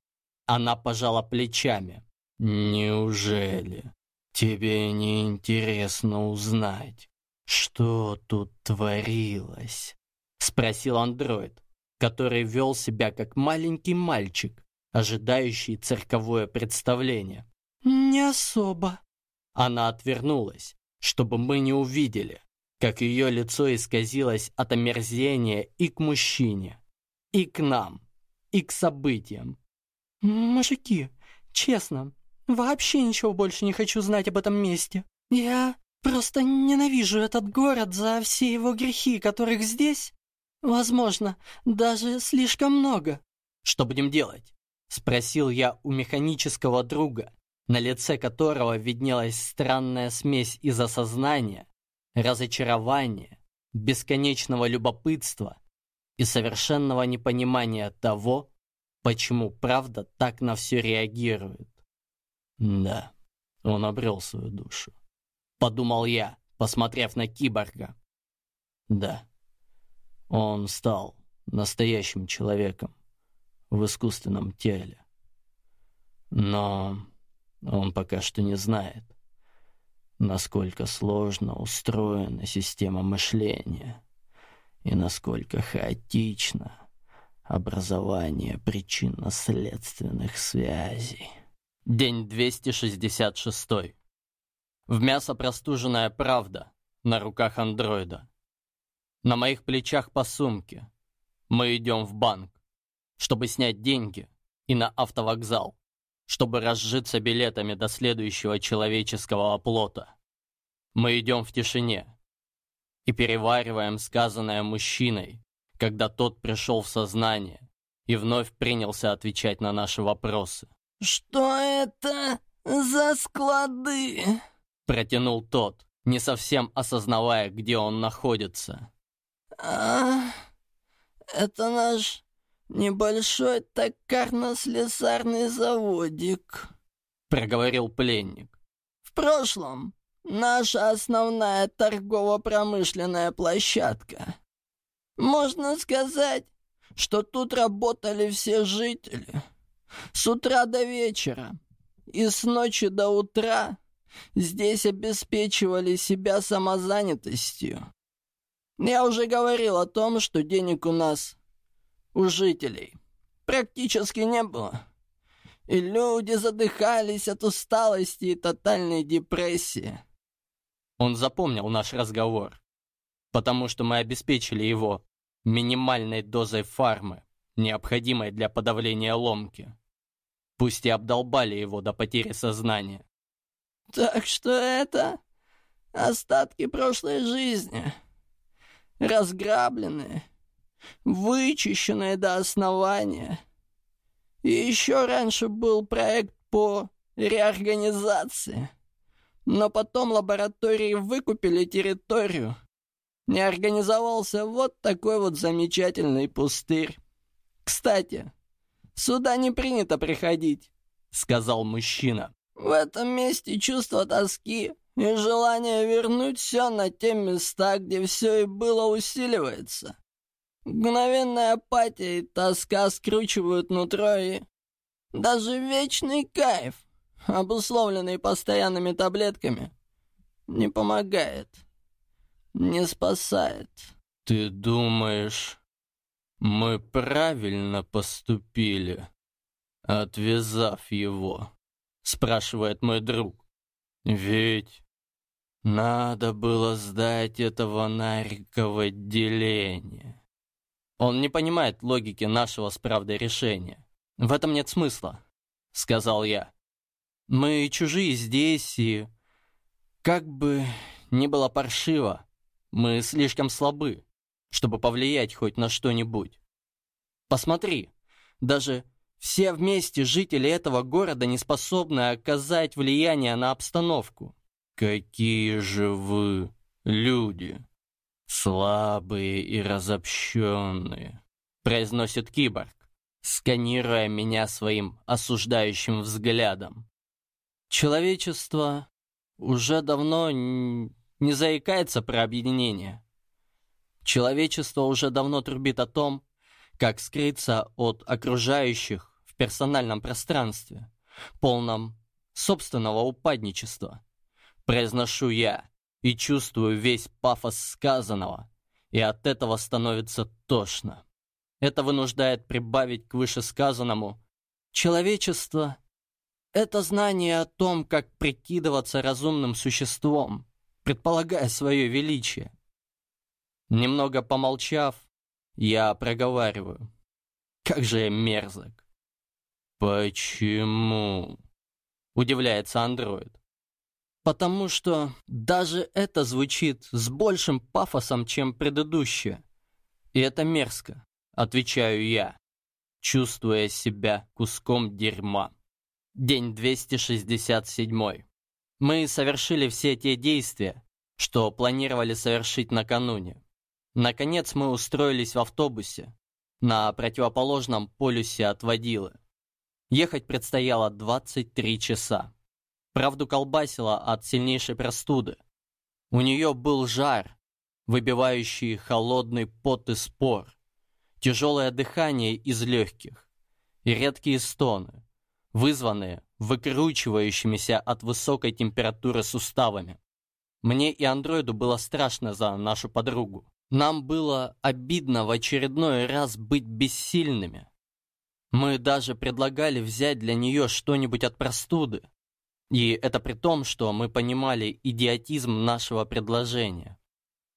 Она пожала плечами. «Неужели тебе не интересно узнать, что тут творилось?» Спросил андроид, который вел себя как маленький мальчик, ожидающий цирковое представление. «Не особо». Она отвернулась, чтобы мы не увидели, как ее лицо исказилось от омерзения и к мужчине, и к нам, и к событиям. «Мужики, честно, вообще ничего больше не хочу знать об этом месте. Я просто ненавижу этот город за все его грехи, которых здесь, возможно, даже слишком много». «Что будем делать?» — спросил я у механического друга, на лице которого виднелась странная смесь из осознания, разочарования, бесконечного любопытства и совершенного непонимания того, почему правда так на все реагирует. Да, он обрел свою душу. Подумал я, посмотрев на киборга. Да, он стал настоящим человеком в искусственном теле. Но он пока что не знает, насколько сложно устроена система мышления и насколько хаотично образование причинно-следственных связей. День 266. В мясо простуженная правда на руках андроида. На моих плечах по сумке. Мы идем в банк, чтобы снять деньги и на автовокзал чтобы разжиться билетами до следующего человеческого оплота. Мы идем в тишине и перевариваем сказанное мужчиной, когда тот пришел в сознание и вновь принялся отвечать на наши вопросы. «Что это за склады?» Протянул тот, не совсем осознавая, где он находится. «А, это наш «Небольшой токарно-слесарный заводик», — проговорил пленник. «В прошлом наша основная торгово-промышленная площадка. Можно сказать, что тут работали все жители. С утра до вечера и с ночи до утра здесь обеспечивали себя самозанятостью. Я уже говорил о том, что денег у нас у жителей практически не было. И люди задыхались от усталости и тотальной депрессии. Он запомнил наш разговор, потому что мы обеспечили его минимальной дозой фармы, необходимой для подавления ломки. Пусть и обдолбали его до потери сознания. Так что это остатки прошлой жизни, разграбленные вычищенная до основания. И еще раньше был проект по реорганизации. Но потом лаборатории выкупили территорию. Не организовался вот такой вот замечательный пустырь. Кстати, сюда не принято приходить, сказал мужчина. В этом месте чувство тоски и желание вернуть все на те места, где все и было усиливается. Мгновенная апатия и тоска скручивают нутро и... Даже вечный кайф, обусловленный постоянными таблетками, не помогает, не спасает. Ты думаешь, мы правильно поступили, отвязав его? Спрашивает мой друг. Ведь надо было сдать этого Нарика в отделение. Он не понимает логики нашего с правдой решения. В этом нет смысла, сказал я. Мы чужие здесь, и как бы ни было паршиво, мы слишком слабы, чтобы повлиять хоть на что-нибудь. Посмотри, даже все вместе жители этого города не способны оказать влияние на обстановку. Какие же вы люди! «Слабые и разобщенные», — произносит киборг, сканируя меня своим осуждающим взглядом. Человечество уже давно не заикается про объединение. Человечество уже давно трубит о том, как скрыться от окружающих в персональном пространстве, полном собственного упадничества. Произношу я и чувствую весь пафос сказанного, и от этого становится тошно. Это вынуждает прибавить к вышесказанному «Человечество — это знание о том, как прикидываться разумным существом, предполагая свое величие». Немного помолчав, я проговариваю. Как же я мерзок. «Почему?» — удивляется андроид. «Потому что даже это звучит с большим пафосом, чем предыдущее. И это мерзко отвечаю я, чувствуя себя куском дерьма. День 267. Мы совершили все те действия, что планировали совершить накануне. Наконец мы устроились в автобусе на противоположном полюсе от водилы. Ехать предстояло 23 часа. Правду колбасила от сильнейшей простуды. У нее был жар, выбивающий холодный пот и спор тяжелое дыхание из легких и редкие стоны, вызванные выкручивающимися от высокой температуры суставами. Мне и андроиду было страшно за нашу подругу. Нам было обидно в очередной раз быть бессильными. Мы даже предлагали взять для нее что-нибудь от простуды. И это при том, что мы понимали идиотизм нашего предложения.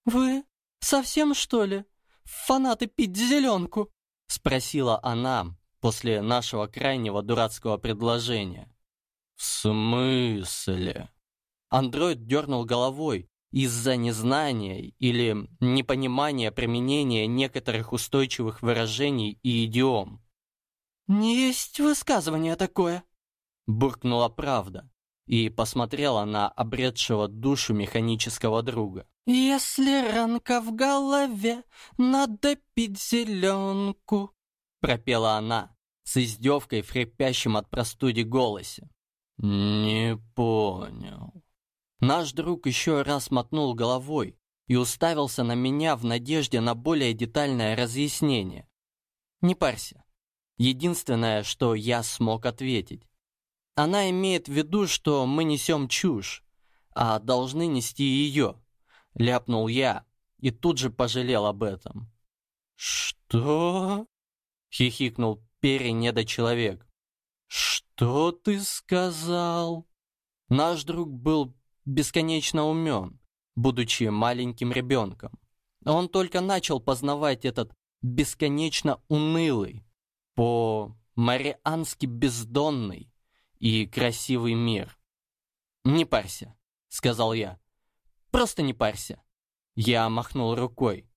«Вы совсем, что ли?» фанаты пить зеленку?» — спросила она после нашего крайнего дурацкого предложения. «В смысле?» Андроид дернул головой из-за незнания или непонимания применения некоторых устойчивых выражений и идиом. «Не есть высказывание такое», — буркнула правда и посмотрела на обретшего душу механического друга. «Если ранка в голове, надо пить зеленку», — пропела она с издевкой в хрипящем от простуди голосе. «Не понял». Наш друг еще раз мотнул головой и уставился на меня в надежде на более детальное разъяснение. «Не парься. Единственное, что я смог ответить. Она имеет в виду, что мы несем чушь, а должны нести ее». — ляпнул я и тут же пожалел об этом. «Что?» — хихикнул перенедочеловек. «Что ты сказал?» Наш друг был бесконечно умен, будучи маленьким ребенком. Он только начал познавать этот бесконечно унылый, по-мариански бездонный и красивый мир. «Не парься», — сказал я. Просто не парься». Я махнул рукой.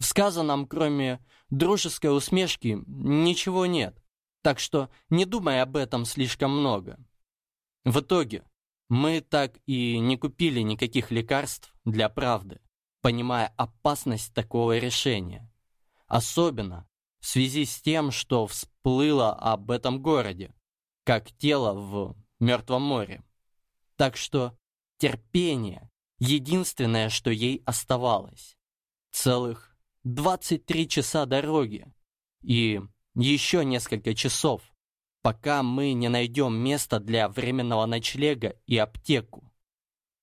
В сказанном, кроме дружеской усмешки, ничего нет. Так что не думай об этом слишком много. В итоге, мы так и не купили никаких лекарств для правды, понимая опасность такого решения. Особенно в связи с тем, что всплыло об этом городе, как тело в Мертвом море. Так что терпение единственное, что ей оставалось. Целых 23 часа дороги и еще несколько часов, пока мы не найдем место для временного ночлега и аптеку.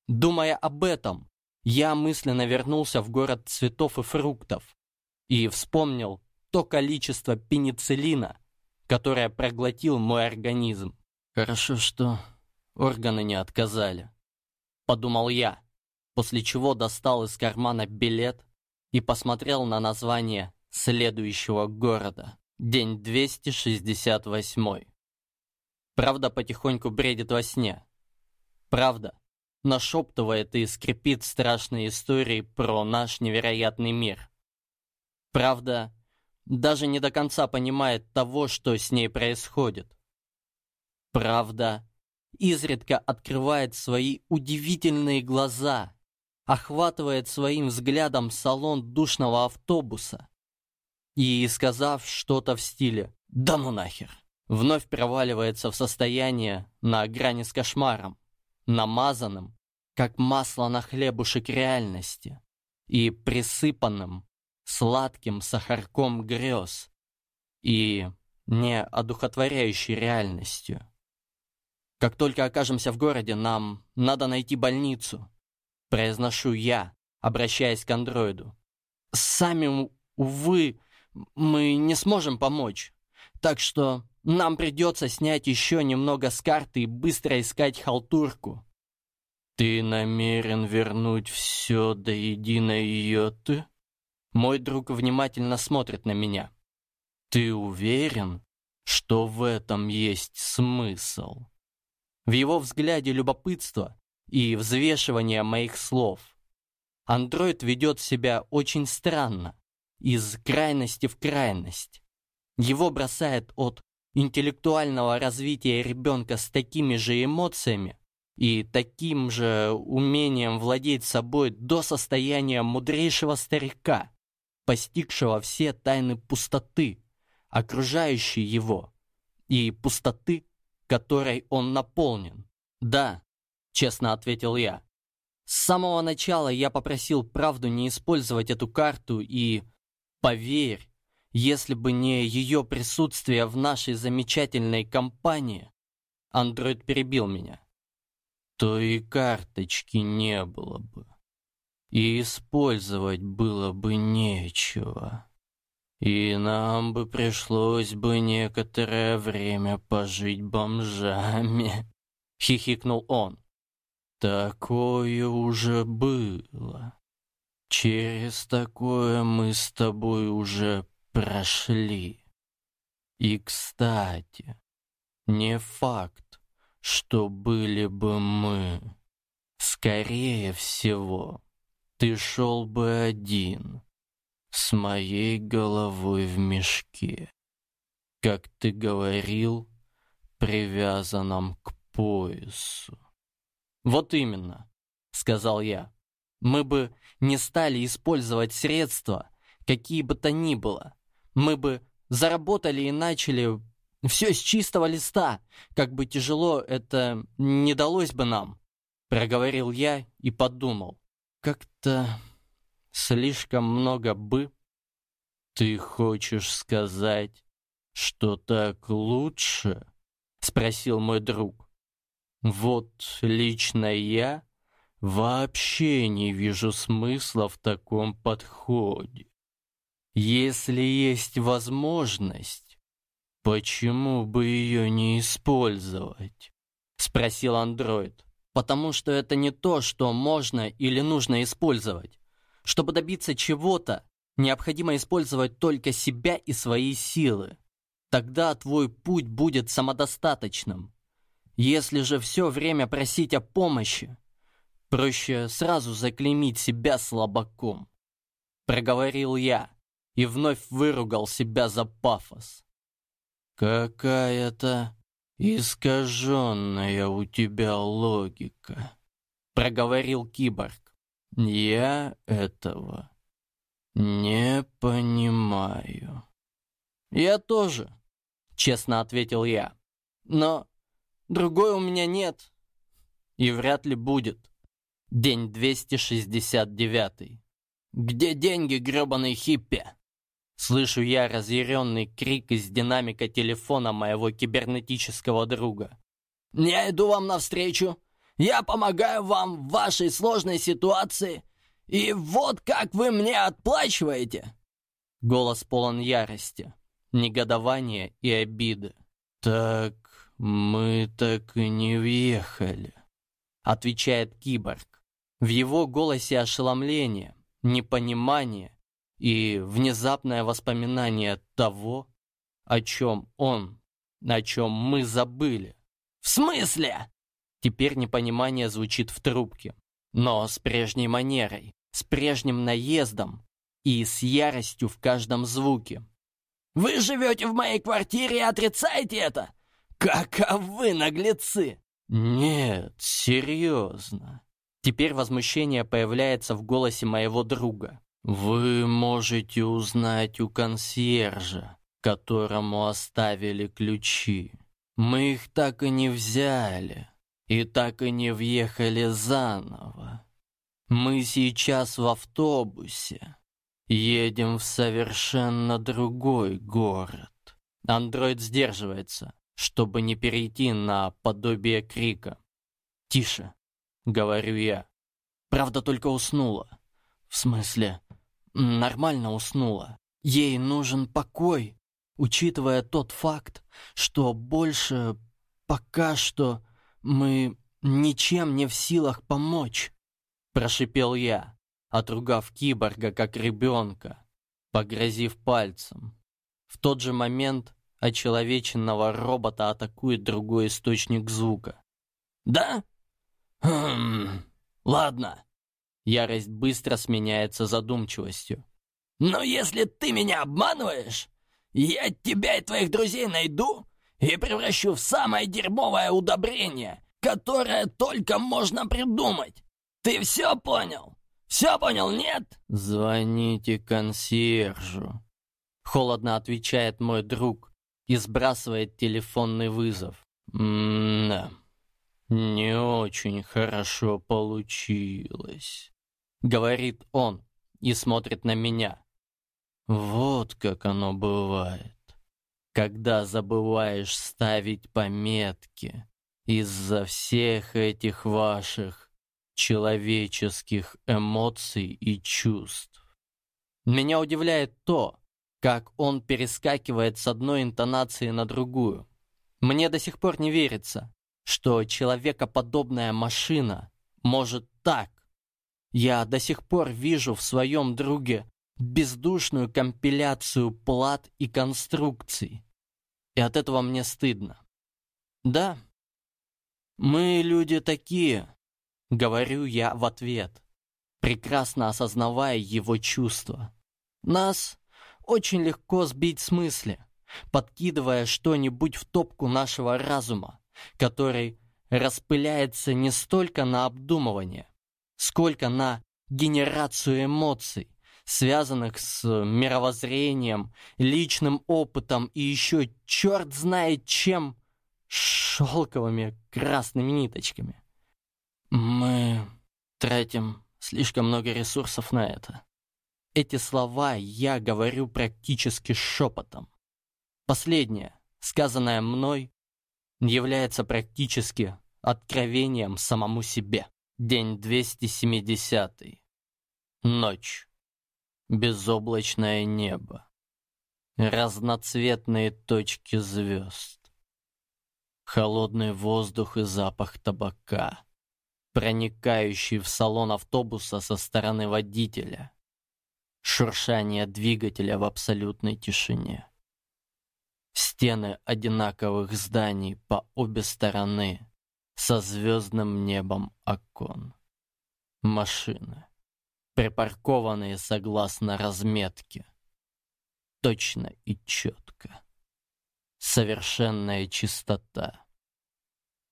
Думая об этом, я мысленно вернулся в город цветов и фруктов и вспомнил то количество пенициллина, которое проглотил мой организм. Хорошо, что органы не отказали, подумал я после чего достал из кармана билет и посмотрел на название следующего города. День 268. Правда потихоньку бредит во сне. Правда нашептывает и скрипит страшные истории про наш невероятный мир. Правда даже не до конца понимает того, что с ней происходит. Правда изредка открывает свои удивительные глаза охватывает своим взглядом салон душного автобуса и, сказав что-то в стиле «Да ну нахер!», вновь проваливается в состояние на грани с кошмаром, намазанным, как масло на хлебушек реальности, и присыпанным сладким сахарком грез, и не одухотворяющей реальностью. Как только окажемся в городе, нам надо найти больницу. Произношу я, обращаясь к андроиду. Сами, увы, мы не сможем помочь. Так что нам придется снять еще немного с карты и быстро искать халтурку. Ты намерен вернуть все до единой йоты? Мой друг внимательно смотрит на меня. Ты уверен, что в этом есть смысл? В его взгляде любопытство и взвешивание моих слов. Андроид ведет себя очень странно, из крайности в крайность. Его бросает от интеллектуального развития ребенка с такими же эмоциями и таким же умением владеть собой до состояния мудрейшего старика, постигшего все тайны пустоты, окружающей его, и пустоты, которой он наполнен. Да, честно ответил я. С самого начала я попросил правду не использовать эту карту и, поверь, если бы не ее присутствие в нашей замечательной компании, андроид перебил меня, то и карточки не было бы и использовать было бы нечего. И нам бы пришлось бы некоторое время пожить бомжами, хихикнул он. Такое уже было. Через такое мы с тобой уже прошли. И, кстати, не факт, что были бы мы. Скорее всего, ты шел бы один, с моей головой в мешке, как ты говорил, привязанном к поясу. Вот именно, сказал я. Мы бы не стали использовать средства, какие бы то ни было. Мы бы заработали и начали все с чистого листа, как бы тяжело это не далось бы нам, проговорил я и подумал. Как-то слишком много «бы». Ты хочешь сказать, что так лучше? Спросил мой друг. Вот лично я вообще не вижу смысла в таком подходе. Если есть возможность, почему бы ее не использовать? Спросил андроид потому что это не то, что можно или нужно использовать. Чтобы добиться чего-то, необходимо использовать только себя и свои силы. Тогда твой путь будет самодостаточным. Если же все время просить о помощи, проще сразу заклеймить себя слабаком. Проговорил я и вновь выругал себя за пафос. Какая-то «Искаженная у тебя логика», — проговорил киборг. «Я этого не понимаю». «Я тоже», — честно ответил я. «Но другой у меня нет. И вряд ли будет. День 269. Где деньги, гребаный хиппи?» Слышу я разъяренный крик из динамика телефона моего кибернетического друга. «Я иду вам навстречу! Я помогаю вам в вашей сложной ситуации! И вот как вы мне отплачиваете!» Голос полон ярости, негодования и обиды. «Так мы так и не въехали», — отвечает киборг. В его голосе ошеломление, непонимание и внезапное воспоминание того, о чем он, о чем мы забыли. «В смысле?» Теперь непонимание звучит в трубке, но с прежней манерой, с прежним наездом и с яростью в каждом звуке. «Вы живете в моей квартире и отрицаете это? Каковы наглецы!» «Нет, серьезно». Теперь возмущение появляется в голосе моего друга. Вы можете узнать у консьержа, которому оставили ключи. Мы их так и не взяли, и так и не въехали заново. Мы сейчас в автобусе, едем в совершенно другой город. Андроид сдерживается, чтобы не перейти на подобие крика. «Тише», — говорю я. Правда, только уснула. В смысле, нормально уснула. Ей нужен покой, учитывая тот факт, что больше пока что мы ничем не в силах помочь. Прошипел я, отругав киборга как ребенка, погрозив пальцем. В тот же момент очеловеченного робота атакует другой источник звука. «Да? Хм, ладно». Ярость быстро сменяется задумчивостью. «Но если ты меня обманываешь, я тебя и твоих друзей найду и превращу в самое дерьмовое удобрение, которое только можно придумать. Ты все понял? Все понял, нет?» «Звоните консьержу», — холодно отвечает мой друг и сбрасывает телефонный вызов. «М-да, не очень хорошо получилось», — говорит он и смотрит на меня. Вот как оно бывает, когда забываешь ставить пометки из-за всех этих ваших человеческих эмоций и чувств. Меня удивляет то, как он перескакивает с одной интонации на другую. Мне до сих пор не верится, что человекоподобная машина может так. Я до сих пор вижу в своем друге бездушную компиляцию плат и конструкций. И от этого мне стыдно. Да, мы люди такие, говорю я в ответ, прекрасно осознавая его чувства. Нас очень легко сбить с мысли, подкидывая что-нибудь в топку нашего разума, который распыляется не столько на обдумывание, сколько на генерацию эмоций, связанных с мировоззрением, личным опытом и еще черт знает чем шелковыми красными ниточками. Мы тратим слишком много ресурсов на это. Эти слова я говорю практически шепотом. Последнее, сказанное мной, является практически откровением самому себе. День 270. Ночь безоблачное небо, разноцветные точки звезд, холодный воздух и запах табака, проникающий в салон автобуса со стороны водителя, шуршание двигателя в абсолютной тишине. Стены одинаковых зданий по обе стороны со звездным небом окон. Машины припаркованные согласно разметке. Точно и четко. Совершенная чистота.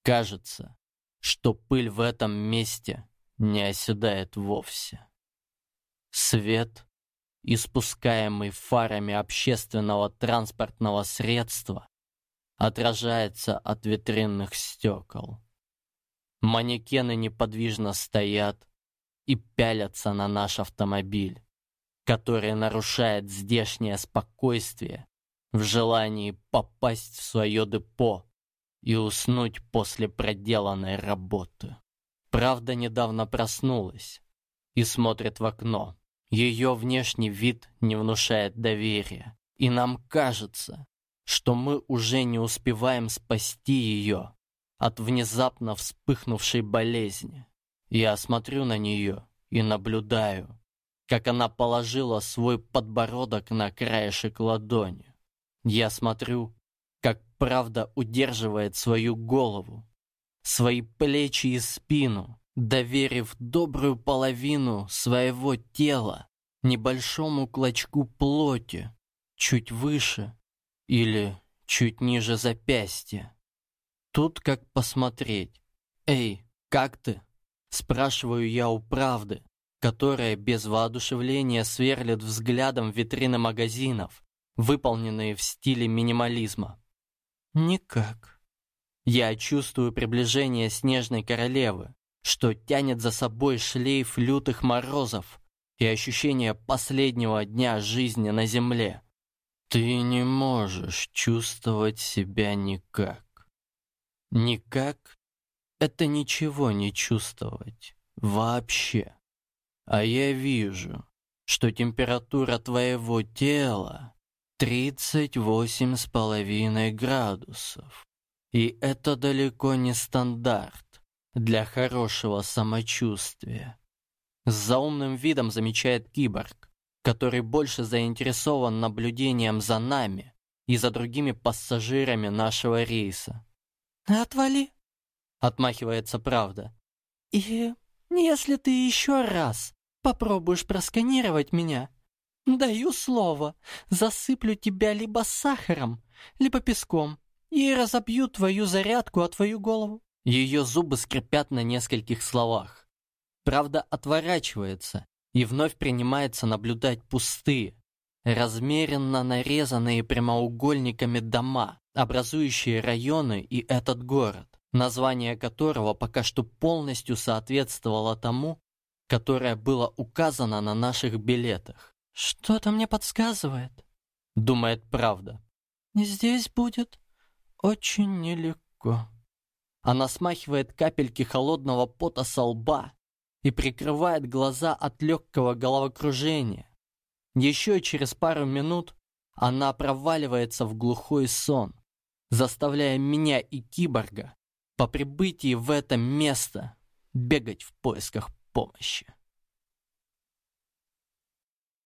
Кажется, что пыль в этом месте не оседает вовсе. Свет, испускаемый фарами общественного транспортного средства, отражается от витринных стекол. Манекены неподвижно стоят, и пялятся на наш автомобиль, который нарушает здешнее спокойствие в желании попасть в свое депо и уснуть после проделанной работы. Правда недавно проснулась и смотрит в окно. Ее внешний вид не внушает доверия, и нам кажется, что мы уже не успеваем спасти ее от внезапно вспыхнувшей болезни. Я смотрю на нее и наблюдаю, как она положила свой подбородок на краешек ладони. Я смотрю, как правда удерживает свою голову, свои плечи и спину, доверив добрую половину своего тела небольшому клочку плоти, чуть выше или чуть ниже запястья. Тут как посмотреть. «Эй, как ты?» Спрашиваю я у правды, которая без воодушевления сверлит взглядом витрины магазинов, выполненные в стиле минимализма. Никак. Я чувствую приближение снежной королевы, что тянет за собой шлейф лютых морозов и ощущение последнего дня жизни на земле. Ты не можешь чувствовать себя никак. Никак — это ничего не чувствовать. Вообще. А я вижу, что температура твоего тела 38,5 градусов. И это далеко не стандарт для хорошего самочувствия. С заумным видом замечает киборг, который больше заинтересован наблюдением за нами и за другими пассажирами нашего рейса. «Отвали!» — отмахивается правда. «И если ты еще раз Попробуешь просканировать меня? Даю слово, засыплю тебя либо сахаром, либо песком и разобью твою зарядку о твою голову. Ее зубы скрипят на нескольких словах. Правда отворачивается и вновь принимается наблюдать пустые, размеренно нарезанные прямоугольниками дома, образующие районы и этот город, название которого пока что полностью соответствовало тому, которое было указано на наших билетах. «Что-то мне подсказывает», — думает правда. «Здесь будет очень нелегко». Она смахивает капельки холодного пота со лба и прикрывает глаза от легкого головокружения. Еще через пару минут она проваливается в глухой сон, заставляя меня и киборга по прибытии в это место бегать в поисках помощи.